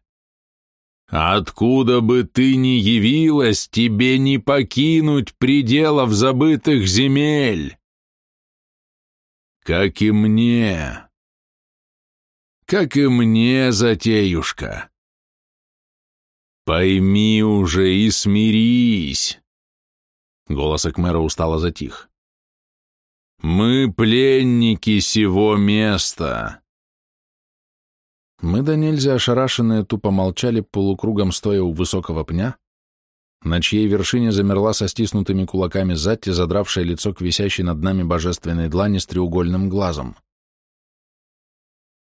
Откуда бы ты ни явилась, тебе не покинуть пределов забытых земель. Как и мне. Как и мне, затеюшка. Пойми уже и смирись. Голос Экмера устало затих. Мы пленники сего места. Мы да нельзя ошарашенные тупо молчали полукругом стоя у высокого пня, на чьей вершине замерла со стиснутыми кулаками Затти, задравшее лицо к висящей над нами божественной длани с треугольным глазом.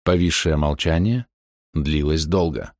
Повисшее молчание длилось долго.